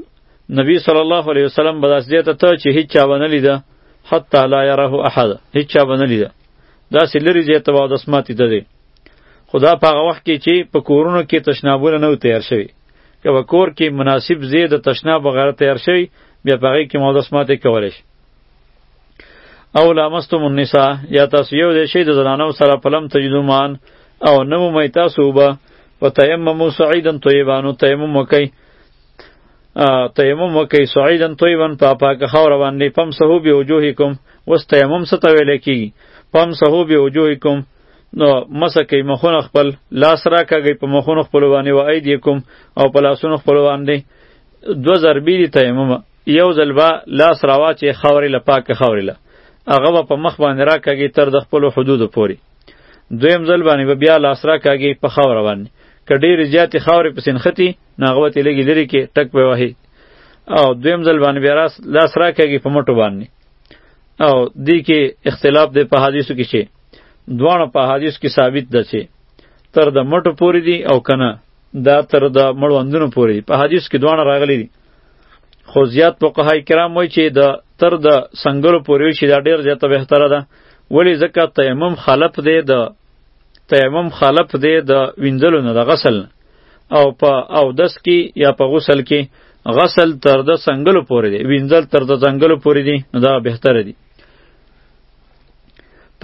نبی صلی الله علیه وسلم به داسې زیاته ته چې هیڅ چا ونه لیده حتی لا یره احد هیڅ چا ونه لیده داسې لري زیاته به اودس ماتې ته دی خدا په هغه وخت کې چې په کورونو کې تشنابونه نه تیار شوي که په کور کې مناسب ځای د تشناب وغیره تیار شوي بیا په هغې کې مودس ماتې کولی شي او لامستم النساء یا تاسو یو ځای شئ د زنانو سره پلم تجدومان او نه مومئ تاسو اوبه و تیممو سعیدا طیبانو تیمم وکئ تیمم وکئ سعیدا طیبا په پاکه خاوره باندې پمسحو بوجوهکم اوس تیمم څه ته ویلی کېږي پمسحو بوجوهکم نو مسه کوي مخونه خپل لاس را کږي په مخونو خپل باندې و ایدیکم او په لاسونو خپل باندې دو ضربې دي تیمم یو ځل به لاس راوا چې خاورې له پاکه خاورې له هغه به په مخ باندې را کږي تر د خپل حدودو پوري دویم ځل باندې به بیا لاس را کږي په خاوره باندې که ډېرې زیاتې خاورې پسې نښتي نو هغه به ترې لږې لرې کې ټک به وهي او دویم ځل باندې بیا لاس را کږي په مټو باندې او دې کې اختلاف دی په حدیثو کې چې دواړه په حدیث کې ثابت ده چې تر د مټو پورې دي او کنه دا تر د مړو اندونو پورې دي په حدیث کې دواړه راغلي دي خو زیات فقهای کرام وایي چې د تر د سنګرو پورې شي دا ډیر زیاته بهتره ده ولی ځکه تیمم خلف دی د تیمم خلف دی د وینځلو نه د غسل او په او دس کې یا په غسل کې غسل تر د سنګلو پورې دی وینځل تر د سنګلو پورې دی نو دا بهتره دی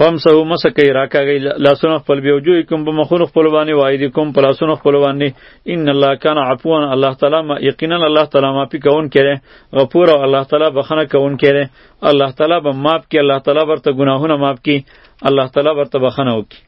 پم سه مسه کوي راکاږي لاسونه خپل بیا وجوه کوم په مخونو خپل باندې وای دي کوم په لاسونو خپل باندې ان الله کان عفوا الله تعالی ما یقینا الله تعالی ما پی کون کړي غفور او الله تعالی بخنه کون کړي الله تعالی به معاف کړي الله تعالی ورته ګناهونه معاف کړي الله تعالی ورته بخنه وکړي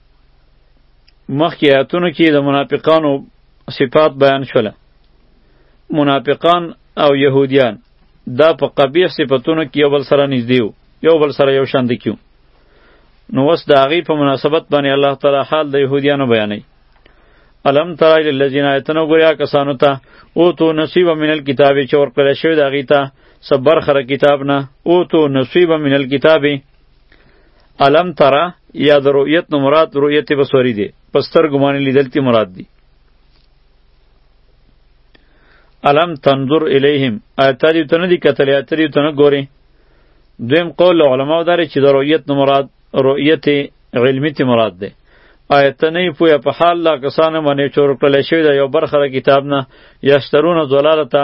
مخکې آیاتونو کې د منافقانو صفات بیان شول منافقان او یهودیان دا په قبیح صفاتونو کې یو بل سره نږدې وو یو بل سره یو شان دکیو نو اوس د هغې په مناسبت باندې الله تعالی حال د یهودیانو بیانوي الم تر الی الذین آیتنو ګوریا کسانو ته او تو نصیب من الكتاب چې ورکړل شوی د هغې ته څه برخه کتاب نه او تو نصیب من الکتاب علم ترا یا د رؤیت نو مراد رؤیت بصری دی پستر ګمان لیدل تی مراد دی علم تنظر الیهم اتری ته نه دی کتل اتری ته نه ګوري دویم قول علماء داره چې د رؤیت نو مراد رؤیت علمی تی مراد دی آیت نه پوهه په حال لا کسانه باندې چور کړل شوی دا یو برخه د کتاب نه یشترون ضلالته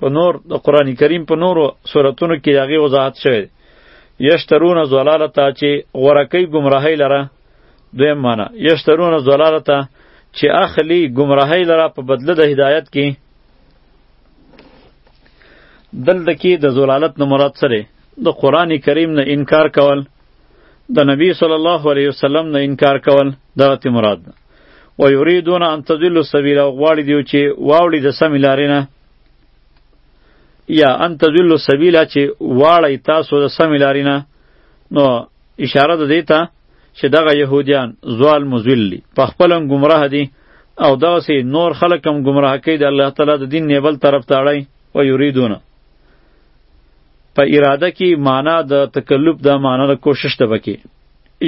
په نور د قران کریم په نورو سوراتونو کې داغه وضاحت شوی دی یشترون زلالتا چې غورکی گمراهی لره دویم معنا یشترون زلالتا چې اخلی گمراهی لره په بدله د هدایت کې دلته کې د زلالت نه مراد سره د قران کریم نه انکار کول د نبی صلی الله علیه وسلم نه انکار کول دغه مراد ده و یریدون ان تضلوا السبیل او غواړي دیو چې واوړي د سمې لارې نه یا ان تضلوا السبیل چې واړی تاسو د سمې لارې نه نو اشاره ده دیتا چې دغه يهوديان زوال مزلی په خپل گمراه دي او داسې نور خلک هم گمراه کوي د الله تعالی د دین نه بل طرف ته اړای او یریدون په اراده کې معنا د تکلف د معنا د کوشش ته بکی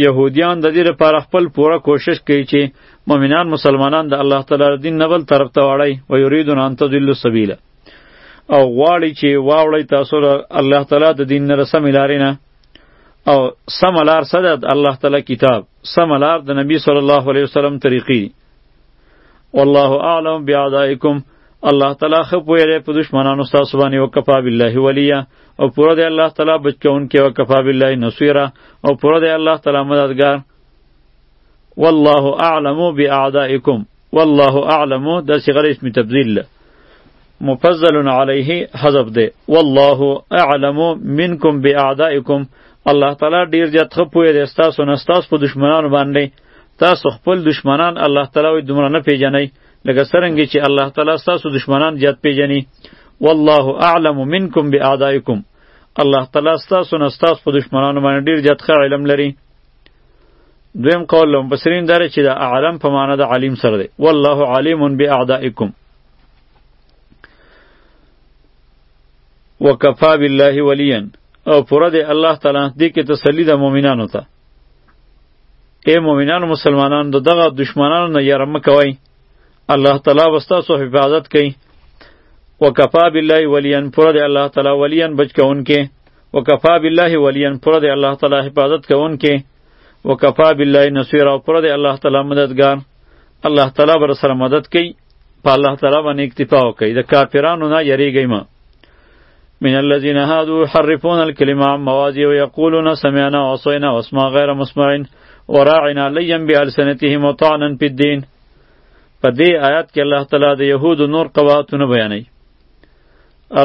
یهودیان د دې لپاره خپل پوره کوشش کوي چې مؤمنان مسلمانان د الله تعالی دین نه بل طرف ته واړی او یریدون ان تضلوا السبیل او غواړي چې واوړی تاسو له الله تعالی د دین نه سم لارې نه او سم لار صدد الله تعالی کتاب سم لار د نبی صلی الله علیه وسلم طریقې والله اعلم بیادائکم الله تعالی خو پوی دی په دشمنانو تاسو باندې وکفا بالله ولیا او پوره دی الله تعالی بچون کې وکفا بالله نصیرا او پوره دی الله تعالی مددگار والله اعلم باعدائکم والله اعلم د صغر اسم تبذیل مفضل علیه حذف دی والله اعلم منکم باعدائکم الله تعالی ډیر زیات خپوی دی تاسو نه تاسو په دشمنانو باندې تاسو خپل دشمنان الله تعالی وی دومره نه پیژنئ لکه څرنګه چې الله تعالی ستاسو دشمنان زیات پیژني والله اعلم منکم باعدائکم الله تعالی ستاسو نه ستاسو په دشمنانو باندې ډیر زیات ښه علم لري دویم قول له مفسرین داره چې د اعلم په معنی د علیم سره دی والله علیم باعدائکم وکفا بالله ولیا او پوره دی الله تعالی دې کې تسلی د مؤمنانو ته ای مؤمنانو مسلمانانو د دغه دشمنانو نه یره مه کوئ الله تعالی به ستاسو حفاظت کوي وکفا بالله ولیا پوره دی الله تعالی ولیا بچ کوونکی وکفا بالله ولیا پوره دی الله تعالی حفاظت کوونکی وکفا بالله نصیرا پوره دی الله تعالی مددگار الله تعالی بر سره مدد کوي په الله تعالی باندې اکتفا وکړئ د کافرانو نه یریږئ مه من الذين هادوا يحرفون الكلمة عن مواضيع ويقولون سمعنا وعصينا واسمع غير مسمع وراعنا ليا بألسنتهم وطعنا في الدين په دې آیات کې الله تعالی د یهود نور قواتونه بیانوي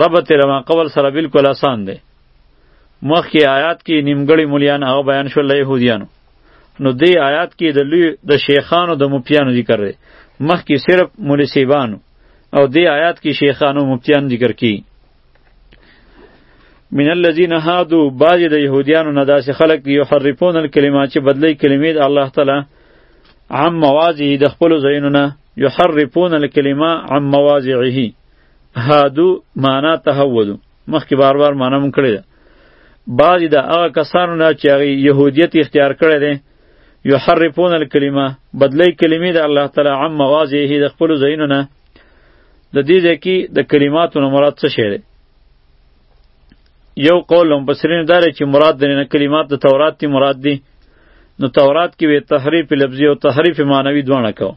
ربط رما قبل سره بالکل آسان دی مخکې آیات کې نیمګړی مولیان هغه بیان شول له یهودیانو نو دې آیات کې د لوی د شیخانو د مفتیانو ذکر دی مخکې صرف مولوی صاحبانو او دې آیات کې شیخانو مفتیان ذکر کی من الذين هادو بعض د يهوديانو نه داسې خلق دي يحرفون الكلمات چې بدلی کلمې د الله تعالی عم مواضعه د خپل زینو نه يحرفون الكلمه عم مواضعه هادو معنا تهودو مخکې بار بار معنا مونږ کړې ده بعضې د هغه کسانو نه چې هغې یهودیت اختیار کړی دی یحرفون الکلمه بدلی کلمې د الله تعالی عن مواضعه د خپلو ځایونو نه د دې ځای کې د کلماتو نه مراد څه شی دی یو قول هم بصرین دا چې مراد درنه کلمات د تورات تی مراد دي نو تورات کې به تحریف لفظي او تحریف معنوي دواړه کوو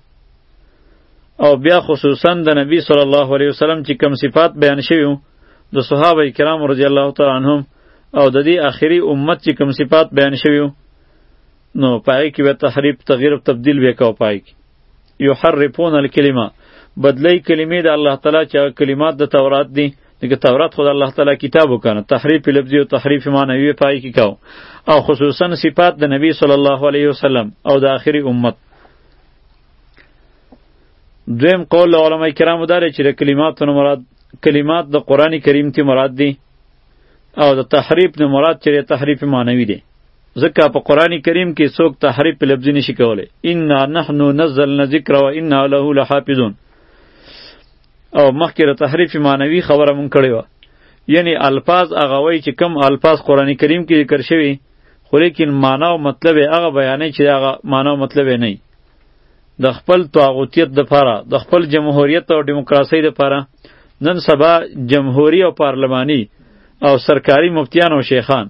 او بیا خصوصا د نبی صلی الله علیه وسلم چې کم صفات بیان شوی د صحابه کرام رضی الله تعالی عنهم او د دې آخري امت چې کم صفات بیان شوی نو پای کې به تحریف تغییر او تبدیل وکاو پای کې یحرفون الکلمه بدلی کلمې د الله تعالی چې کلمات د تورات دي دغه تورات خود الله تعالی کتاب وکنه تحریف لفظی او تحریف معنوی پای کې کاو او خصوصا صفات د نبی صلی الله علیه وسلم او د آخري امت دویم قول علماء کرامو دار چې د کلماتو نه مراد کلمات د قران کریم ته مراد دي او د تحریف نه مراد چې تحریف معنوي دي ځکه په قران کریم کې څوک تحریف لفظي نشي کولای ان نحن نزلنا ذکر و انا له لحافظون او مخکې د تحریف معنوي خبره مونږ کړې وه یعنی الفاظ هغه وایي چې کم الفاظ قران کریم کې ذکر شوي خو لیکن معنا او مطلب یې هغه بیانې چې هغه معنا او مطلب یې نه د خپل طاغوتیت د پاره د خپل جمهوریت او دیموکراسۍ د پاره نن سبا جمهوری او پارلمانی او سرکاری مفتیان او شیخان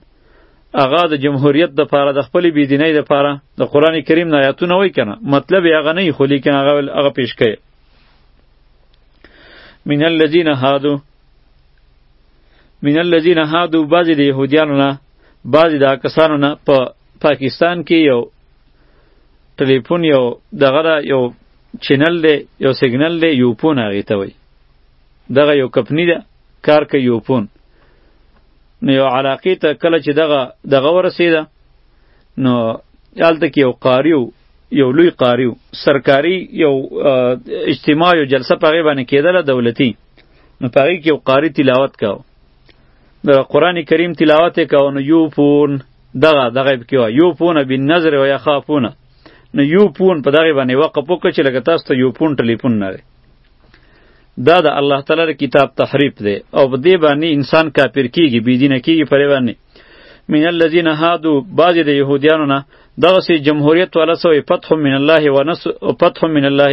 هغه د جمهوریت د پاره د خپل بيدینۍ د پاره د قران کریم نه آیاتونه وای کنه مطلب یې هغه نه خو لیکن هغه هغه پیش کړي من الذين هادو من الذین هادو بعضې د یهودیانو نه بعضې د کسانو نه په پا پاکستان کې یو ټلیفون یو دغه ده یو چینل دی یو سیګنل دی یوپون هغې ته وایي دغه یو کمپني ده کار کوي یوپون نو یو علاقې ته کله چې دغه دغه ورسېده نو هلته کې یو قاري یو لوی قاری سرکاری یو اجتماع یو جلسه په هغې باندې کېدله دولتي نو په هغې کې یو قاري تلاوت کاو د قرآن کریم تلاوت یې کاو نو یو پون دغه دغه یې پکې وه یو پون بالنظر و یخافون نو یو پون په دغه باندې وقف وکړه چې لکه تاسو ته یو پون ټلیفون نه دی دا د الله تعالی د کتاب تحریف دی او په دې باندې انسان کافر کیږي بيدینه کیږي پرې باندې من الذين هادو بعضی د يهوديانو نه دغه سي جمهوریت والا سوې فتح من الله ونصر فتح من الله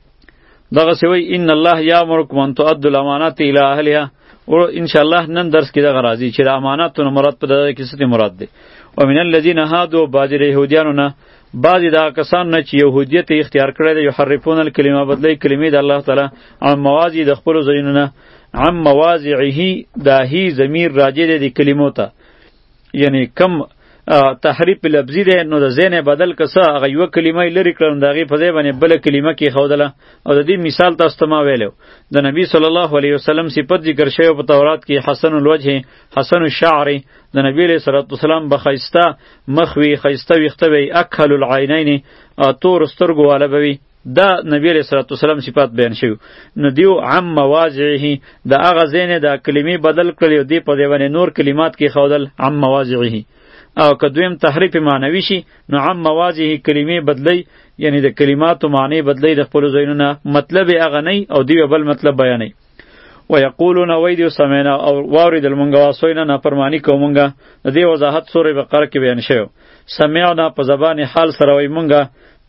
دغه سوی ان الله یامرکم ان تؤدوا الامانات الی اهلها او ان شاء الله نن درس کې دغه راځي چې د اماناتونو مراد په دغه کې څه مراد دی او من الذین هادو بعضی د یهودیانو نه بعضی دا کسان نه چې یهودیت اختیار کړی دی یحرفون الکلمه بدلی کلمې د الله تعالی عن موازی د خپل زینونه عن موازعه داهی ضمیر راجع دی د کلمو ته یعنی کم تحریف لفظی ده نو د زین بدل کسه هغه یو کلمه لری کړم دا غي په ځای باندې بل کلمه کې خودله او د دې مثال تاسو ته ما ویلو د نبی صلی الله علیه وسلم صفت ذکر شوی په تورات کې حسن الوجه حسن الشعر د نبی علیہ الصلوۃ والسلام بخیسته مخوی خیسته ویخته وی اکل العینین تور سترګو والا بوی دا نبی علیہ الصلوۃ والسلام صفات بیان شوی نو دیو عام مواضعه دا هغه زین دا کلمې بدل کړې دی په دی باندې نور کلمات کې خودل عام مواضعه او که دویم تحریف معنوي شي نو عام مواضعه کلمې بدلی یعنی د کلماتو معنی بدلی د خپل زینونه مطلب هغه نه او دی بل مطلب بیانې و یقولون وای دیو سمینا او واورید المنګه واسوینا نافرمانی کومنګه د دې وضاحت سورې بقره کې بیان شوی سمعنا په زبان حال سره وای مونږه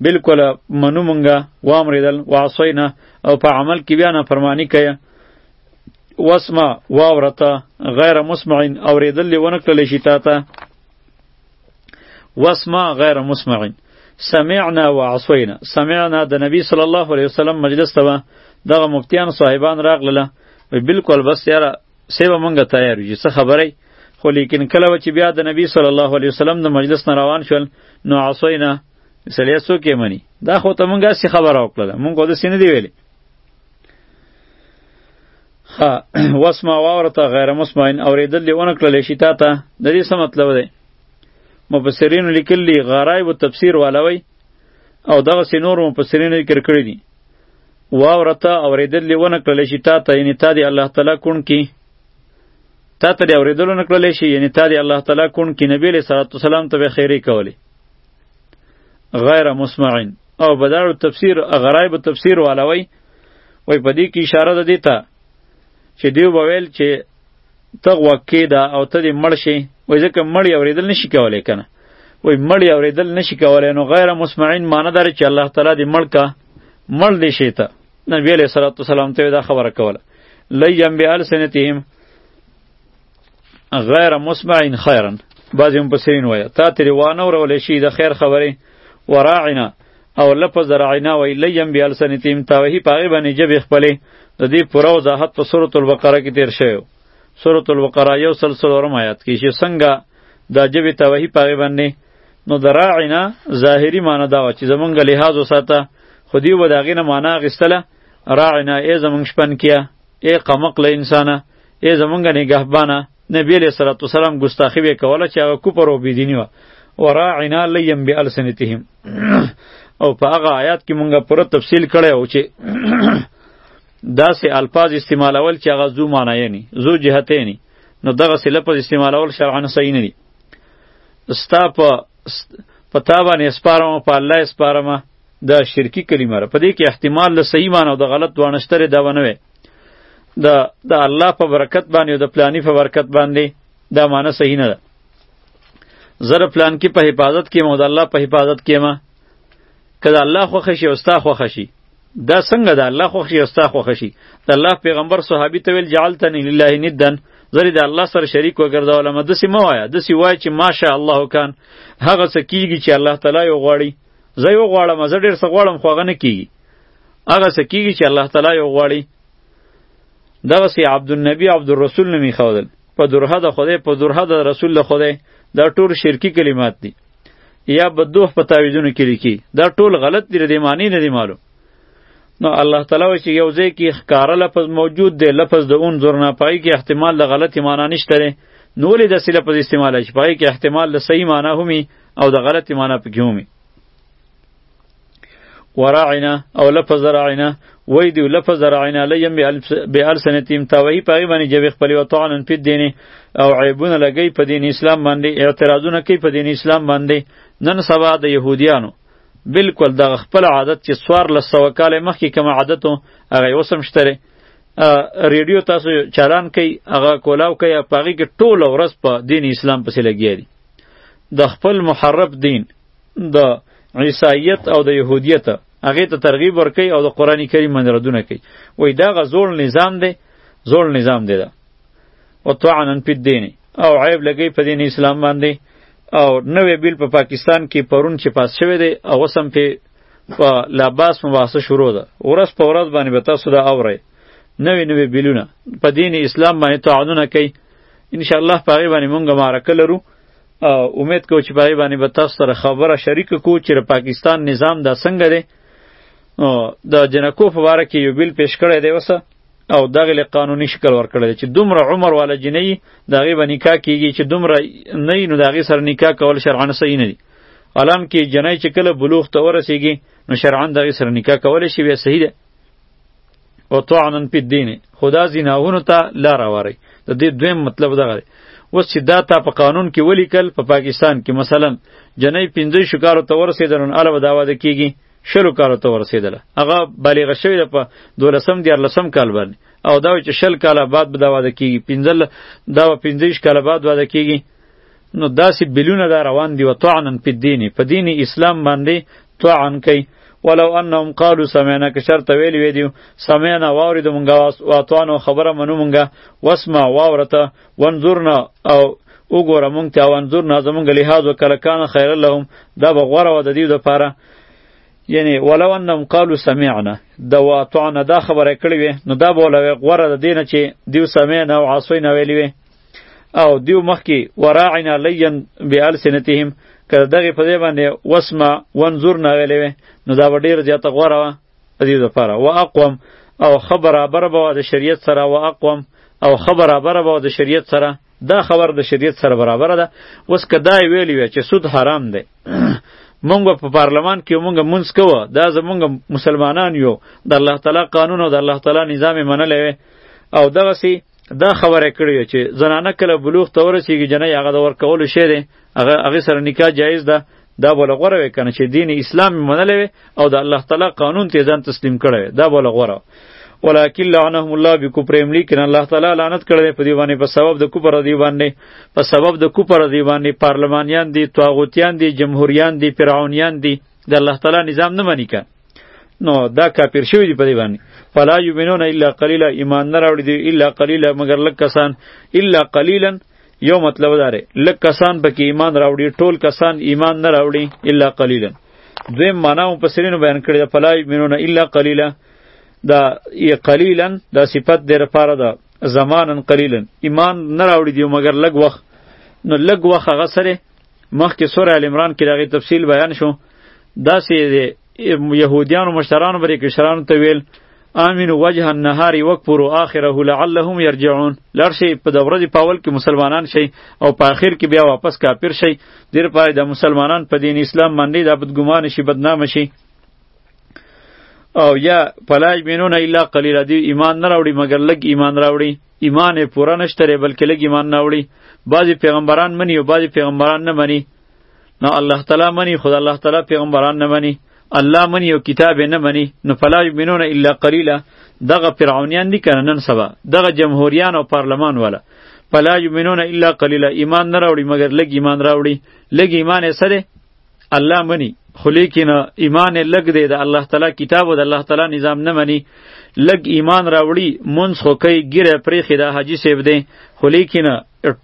بالکل منو مونږه وامریدل وعصینا او په عمل کې بیا نه فرمانی کوي واسمع واورته غیر مسمع اوریدل لیونه کړل شي تا ته واسمع غیر مسمع سمعنا وعصینا سمعنا د نبی صلی الله علیه وسلم مجلس ته دغه مفتیان صاحبان راغله بالکل بس یاره سیبه مونږ تیار یو څه خبره خو لیکن کله چې بیا د نبی صلی الله علیه وسلم د مجلس نه روان شول نو عصینا سړی څوک یې مني دا خو ته مونږه سی خبره وکړه مونږ خو د سینې دی ویلې ها واسما واورته غیر مسمعین اوریدل دی ونه کړل شي تا ته د دې څه مطلب دی مفسرین لیکلی غرایب او تفسیر والوي او دغه سینور مفسرین ذکر کړی دي واورته اوریدل دی ونه کړل شي تا ته یعنی تا دی الله تعالی کون کی تا ته دی اوریدل نه کړل شي یعنی تا دی الله تعالی کون کی نبی له صلوات والسلام ته خیری کولی غیر مسمعین او بداړو تفسیر غرایب تفسیر والوي وای په دې کې اشاره ده دیتا چې دیو بویل چې ته وکې دا او ته دې مړ شي وای ځکه مړ یې اوریدل نشي کولای کنه وای مړ یې اوریدل نشي کولای نو غیر مسمعین معنی دار چې الله تعالی دې مړ کا مړ دې شي ته نبی علیہ الصلوۃ والسلام ته دا خبره کوله لیم بیال سنتهم غیر مسمعین خیرا بعضی مفسرین وایي تا ترې وانه ورولې شي د خیر خبرې وراعنا او لفظ راعنا وی لیم بی السنتیم تاوهی پاغي باندې جبې خپلې د دې پوره وضاحت په سورۃ البقره کې تیر شوی سورۃ البقره یو سلسله ورم آیات کې چې څنګه دا جبې تاوهی پاغي باندې نو د راعنا ظاهری معنی دا و چې زمونږ لحاظ وساته خو دی و داغې نه معنی غستله راعنا ای زمونږ شپن کیا ای قمقله انسانه ای زمونږ نګهبانه نبی علیه الصلاة والسلام ګستاخي به کوله چې هغه کوپر او بېدیني وه وراعنا لیم بألسنتهم او په هغه آیات کې مونږه پوره تفصیل کړی او چې داسې الفاظ استعمالول چې هغه زو معنی یعنی زو جهته یعنی نو دغه سه لفظ استعمالول شرعا صحیح نه دي ستا په پتا باندې اسپارم په الله اسپارم دا شرکی کلمه را په دې کې احتمال له صحیح معنی او د غلط دواړه شته دا ونه وي د د الله په برکت باندې او د پلانی په برکت باندې دا معنی صحیح نه ده زره پلان کې په حفاظت کې مو د الله په حفاظت کې ما کله الله خو خشي او ستا خو خشي دا څنګه ده الله خو خشي او ستا خو خشي د الله پیغمبر صحابي ته ویل جعلتنی لله ندن زری د الله سره شریک وګرځول ما دسی مو وایا دسی وای چې ماشاء الله کان هغه څه کیږي چې الله تعالی یو غواړي زه یو غواړم زه ډیر څه غواړم خو هغه نه کیږي هغه څه کیږي چې الله تعالی یو غواړي دغه سی عبد النبی عبد الرسول نمی خودل په درهد خوده په درهد رسول له خوده دا ټول شرکی کلمات دي یا بدوه په تعویذونو کې لیکي دا ټول غلط دي د معنی نه دي معلوم نو الله تعالی وایي چې یو ځای کې ښکاره لفظ موجود دی لفظ د اون زور نه پای کې احتمال د غلطی معنی نشته نو ولې د سله په استعمال شي پای کې احتمال د صحیح معنی هم او د غلطې معنا پکې ومي وراعنا او لفظ راعنا وای دی لفظ راعنا لیم به السنتیم توهی پای باندې جوی خپل او طعن په دین او عیبونه لګی په دین اسلام باندې اعتراضونه کوي په دین اسلام باندې نن سبا د يهودیانو بالکل د خپل عادت چې سوار لسو کال مخکې کوم عادتو هغه وسم شتره ریډیو تاسو چالان کوي هغه کولاو کوي پاغي کې ټول ورځ په دین اسلام پسې لګیاري د خپل محرف دین د عیسایت او د یهودیت هغه ته ترغیب ورکي او د قران کریم باندې ردونه کوي وای دا غزول نظام دی زول نظام دی دا او طعنا فی الدین او عیب لګی په دین اسلام باندې او نوې بیل په پاکستان کې پرون چې پاس شوی دی او وسم په په لاباس مباحثه شروع ده ورس په ورځ باندې به تاسو دا اورئ نوې نوې بیلونه په دین اسلام باندې طعنونه کوي ان شاء الله پاره باندې مونږه معرکه لرو او امید کو چې پاره باندې به تاسو سره خبره شریک کو چې د پاکستان نظام دا څنګه دی او د جنکو په اړه کې یو بیل پیش کړی دی وسه او دغه له قانوني شکل ورکړی چې دومره عمر والا جنۍ دغه به نکاح کیږي چې دومره نه نو دغه سره نکاح کول شرعاً صحیح نه دی علام کې جنۍ چې کله بلوغ ته ورسیږي نو شرعاً دغه سره نکاح کول شي بیا صحیح ده او طعنن په دین خدا زیناونو ته لار وری د دې دویم مطلب دغه دی اوس چې دا تا په قانون کې ولیکل په پا پاکستان کې مثلا جنۍ پنځه شو کالو ته ورسېدل نو هلته به دا واده کېږي شلو کالو ته ورسېدله هغه بالغه شوې ده په دولسم دیارلسم کال باندې او دا چې شل کاله بعد به دا واده کېږي پنځل دا به پنځه کاله بعد واده کېږي نو داسې بلونه دا روان دی و طعنا په دین په دین اسلام باندې طعن کوي ولو انهم قالوا سمعنا که شرط ویلی وی دیو سمعنا واورید مونږه واتوانو خبره منو مونږه واسمع واورته وانظرنا او وګوره مونږ ته وانظرنا زمونږ لحاظ وکړه کان خیر لهم دا به غوره و د دیو د پاره یعنی ولو انهم قالوا سمعنا دا واتوانه دا خبره کړی وی نو دا بوله غوره د دینه چې دیو سمعنا او عاصینا ویلی وی او دیو مخکی وراعنا لین بالسنتهم که دغه په دې باندې وسما وانظر نه غلې وي نو دا ډیر زیاته غوره وه دې لپاره وا اقوم او خبر برابر به د شریعت سره وا اقوم او خبر برابر به د شریعت سره دا خبر د شریعت سره برابر ده اوس کدا ویلی وی چې سود حرام دی مونږ په پارلمان کې مونږ مونږ کوو دا زمونږ مسلمانان یو د الله تعالی قانون او د الله تعالی نظام منلې او دغه سي دا خبره کړی چې زنانه کله بلوغ ته ورسیږي جنې هغه د ورکول شی دی هغه هغه سره نکاح جایز ده دا بول غوره وی کنه چې دین اسلام منلې او د الله تعالی قانون ته ځان تسلیم کړی دا بول غوره ولکن لعنهم الله بکفرهم لیکن الله تعالی لعنت کړی په دی باندې په سبب د کوپر دی باندې په سبب د کوپر دی باندې پارلمانیان دي طاغوتیان دي جمهوریان دي فرعونیان دي د الله تعالی نظام نه مانی که نو دا کافر شوی دی په دې باندې فلا یمنون الا قلیلا ایمان نه راوړي دی الا قلیلا مگر لک کسان الا قلیلا یو مطلب داره لک کسان پکې ایمان راوړي ټول کسان ایمان نه راوړي الا قلیلا دوی معنا او پسرینو بیان کړی دا فلا یمنون الا قلیلا دا قلیلا دا صفت د لپاره ده زمانن قلیلا ایمان نه راوړي دی مگر لګ وخت نو لګ وخت هغه سره مخکې سوره ال عمران کې دغه تفصیل بیان شو دا سي يهوديانو مشترانو بری کشرانو ته ویل امین وجه النهار وکفروا اخره لعلهم يرجعون لرشي په د ورځې په اول کې مسلمانان شي او په اخر کې بیا واپس کافر شي دیر پای د مسلمانان په دین اسلام باندې د بدګمان شي بدنام شي او یا فلاج بینون الا قلیل دی ایمان نه راوړي مګر لږ ایمان راوړي ایمان یې پوره نشته دی بلکې لږ ایمان نه وړي بعضې پیغمبران مني او بعضې پیغمبران نه مني نو الله تعالی مني خو د الله تعالی پیغمبران نه مني الله مني او کتاب یې نه مني نو فلا یؤمنون الا قلیلا دغه فرعونیان دي که نن سبا دغه جمهوریان او پارلمان والا فلا یؤمنون الا قلیلا ایمان نه راوړي مګر لږ ایمان راوړي لږ ایمان یې څه دی الله منی خو لیکن ایمان لګ دی د الله تعالی کتاب او د الله تعالی نظام نه منی لګ ایمان راوړي مونږ خو کوي ګیره پرې خدا حاجی سیب دی خو لیکن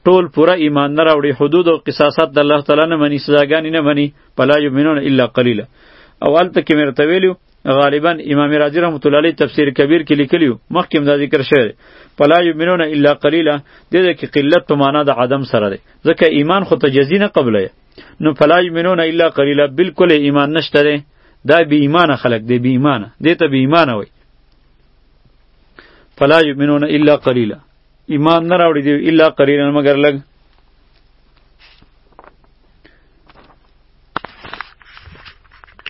ټول پورا ایمان نه راوړي حدود او قصاصات د الله تعالی نه منی سزاګانی نه منی پلا یمنون الا قلیلا اول ته کې مرته ویلو غالبا امام رازی رحمت الله علیه تفسیر کبیر کې لیکلی مخکې دا ذکر شوی پلا یمنون الا قلیلا د دې کې قلت په معنا د عدم سره دی ځکه ایمان خو ته جزینه قبله نو فلا یمنون الا قلیلا بالکل ایمان نشته ده دا بی ایمان خلق دی بی ایمان دی ته بی ایمان وای فلا یمنون الا قلیلا ایمان نه راوړي دی الا قلیلا مگر لګ